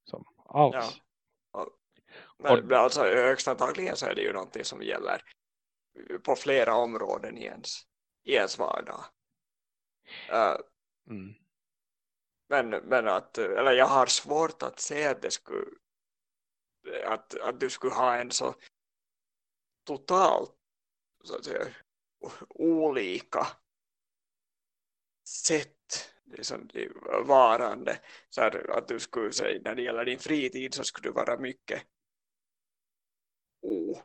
Som alls. Men Och- alltså högst antagligen så är det ju någonting som gäller på flera områden i ens, i ens vardag. Eh, Mm. men, men att, eller jag har svårt att se att det skulle att, att du skulle ha en så totalt så att säga, olika sätt liksom, varande. Så här, att du skulle säga när det gäller din fritid så skulle du vara mycket o oh,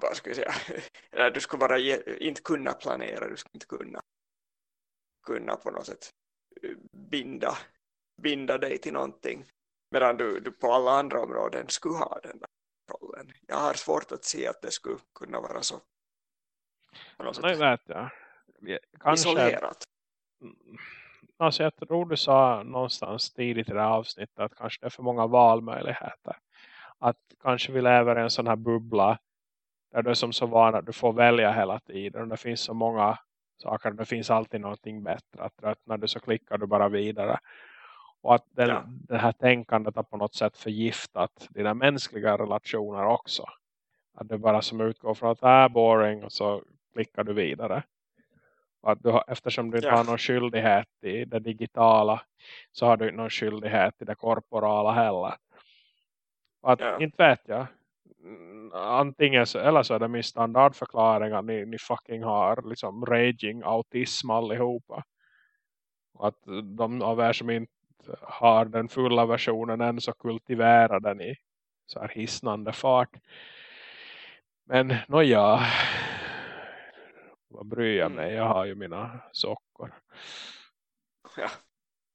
vad ska jag säga? Eller du skulle vara inte kunna planera du skulle inte kunna kunna på något sätt binda binda dig till någonting medan du, du på alla andra områden skulle ha den där rollen. Jag har svårt att se att det skulle kunna vara så Nej vet jag. Kanske, isolerat. Mm. Alltså jag tror du sa någonstans tidigt i det här avsnittet att kanske det är för många valmöjligheter. Att kanske vi lever i en sån här bubbla där du är som så van att du får välja hela tiden. Det finns så många saker. Det finns alltid någonting bättre. Att tröttnar du så klickar du bara vidare. Och att den, Ja. det här tänkandet har på något sätt förgiftat dina mänskliga relationer också. Att du bara som utgår från att det är boring och så klickar du vidare. Och att du har, eftersom du inte Ja. har någon skyldighet i det digitala så har du inte någon skyldighet i det korporala heller. Och att, Ja. inte vet jag. Antingen så, eller så är det min standardförklaring att ni, ni fucking har liksom raging autism allihopa. Och att de av er som inte har den fulla versionen än så kultiverar den i så här hisnande fart. Men nåja, vad bryr jag mig? Jag har ju mina sockor. Ja.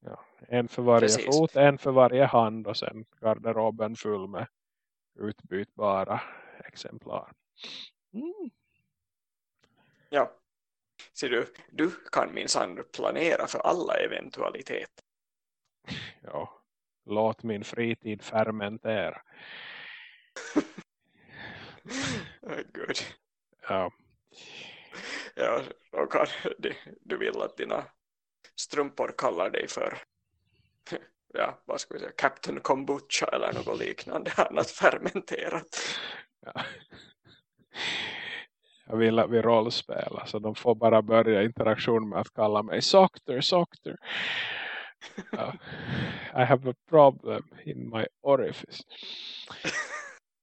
Ja, en för varje Precis. fot, en för varje hand och sen garderoben full med utbytbara exemplar. Mm. ja. Ser du, du kan minsann planera för alla eventualiteter. Ja, låt min fritid fermentera. oh, Gud. Ja. Ja, och kan, du, du vill att dina strumpor kallar dig för ja, vad ska vi säga, Captain Kombucha eller något liknande annat fermenterat. Ja. Jag vill att vi rollspelar så de får bara börja interaktion med att kalla mig Soctor, Soctor. Uh, I have a problem in my orifice.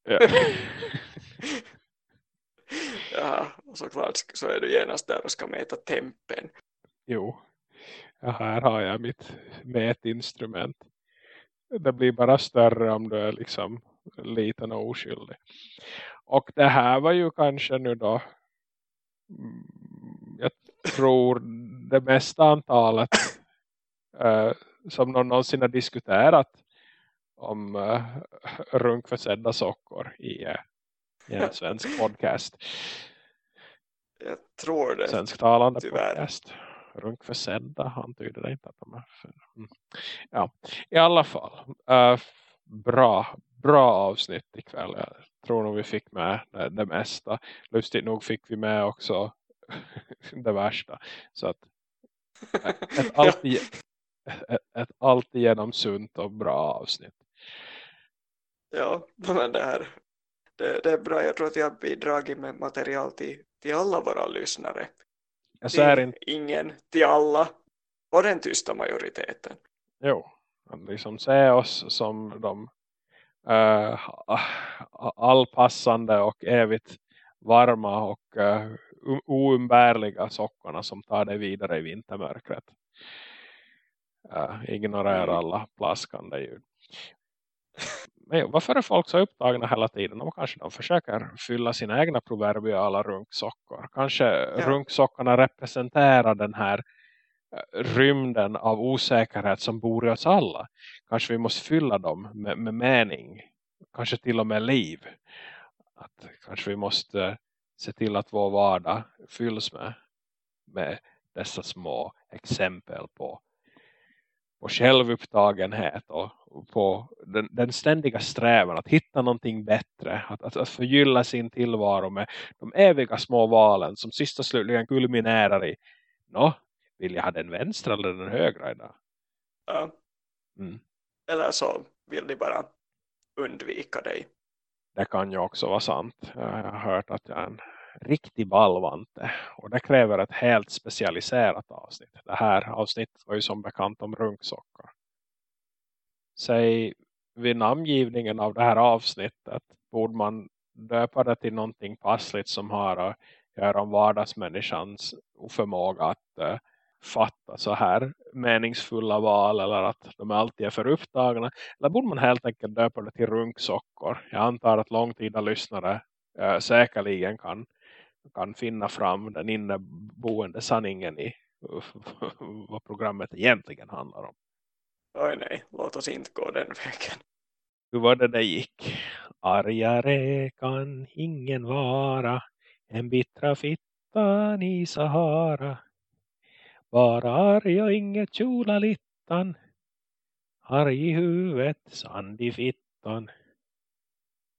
Yeah. ja, såklart så är du genast där och ska mäta tempen. Jo, ja, här har jag mitt mätinstrument. Det blir bara större om du är liksom liten och oskyldig. Och det här var ju kanske nu då mm, jag tror det mesta antalet uh, som någon någonsin har diskuterat om uh, runkförsedda sockor i, uh, i en svensk podcast. Jag tror det. Svensktalande tyvärr. podcast. Runkförsedda antyder det inte att de är för... mm. Ja, i alla fall. Uh, bra, bra avsnitt ikväll. Jag tror nog vi fick med det, det mesta. Lustigt nog fick vi med också det värsta. Så att ett alltid, ett, alltigenom sunt och bra avsnitt. Ja, men det här det, det, är bra. Jag tror att jag har bidragit med material till, till alla våra lyssnare. Jag säger inte... Ingen, till alla. Och den tysta majoriteten. Jo, liksom se oss som de uh, allpassande och evigt varma och uh, oumbärliga sockorna som tar dig vidare i vintermörkret. Uh, ignorera mm. alla plaskande ljud. Men varför är folk så upptagna hela tiden? De kanske de försöker fylla sina egna proverbiala runksockor. Kanske ja. runksockorna representerar den här rymden av osäkerhet som bor i oss alla. Kanske vi måste fylla dem med, med mening. Kanske till och med liv. Att kanske vi måste se till att vår vardag fylls med, med dessa små exempel på, på självupptagenhet och på den, den ständiga strävan att hitta någonting bättre. Att, att, att förgylla sin tillvaro med de eviga små valen som sista slutligen kulminerar i Nå, vill jag ha den vänstra eller den högra idag? Ja. Mm. Eller så vill de bara undvika dig. Det kan ju också vara sant. Jag har hört att jag är en riktig ballvante. Och det kräver ett helt specialiserat avsnitt. Det här avsnittet var ju som bekant om runksockor. Säg vid namngivningen av det här avsnittet borde man döpa det till någonting passligt som har att göra om vardagsmänniskans oförmåga att uh, fatta så här meningsfulla val eller att de alltid är för upptagna. Eller borde man helt enkelt döpa det till runksockor? Jag antar att långtida lyssnare uh, säkerligen kan kan finna fram den inneboende sanningen i vad programmet egentligen handlar om. Oj nej, låt oss inte gå den vägen. Hur var det det gick? Argare kan ingen vara en bittra fittan i Sahara. Bara arg och inget kjola littan. Arg i huvudet, sand i fittan.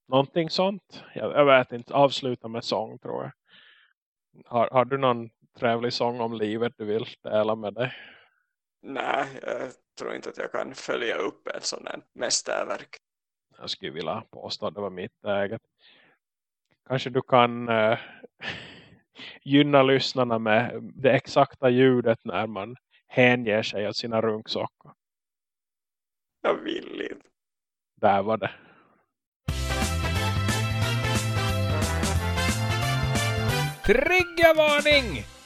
Någonting sånt. Jag, jag vet inte, avsluta med sång tror jag. Har, har du någon trevlig sång om livet du vill dela med dig? Nej, jag tror inte att jag kan följa upp ett sånt här mästerverk. Jag skulle vilja påstå att det var mitt eget. Kanske du kan äh, gynna lyssnarna med det exakta ljudet när man hänger sig åt sina runksockor. Jag vill inte. Där var det. Triggervarning!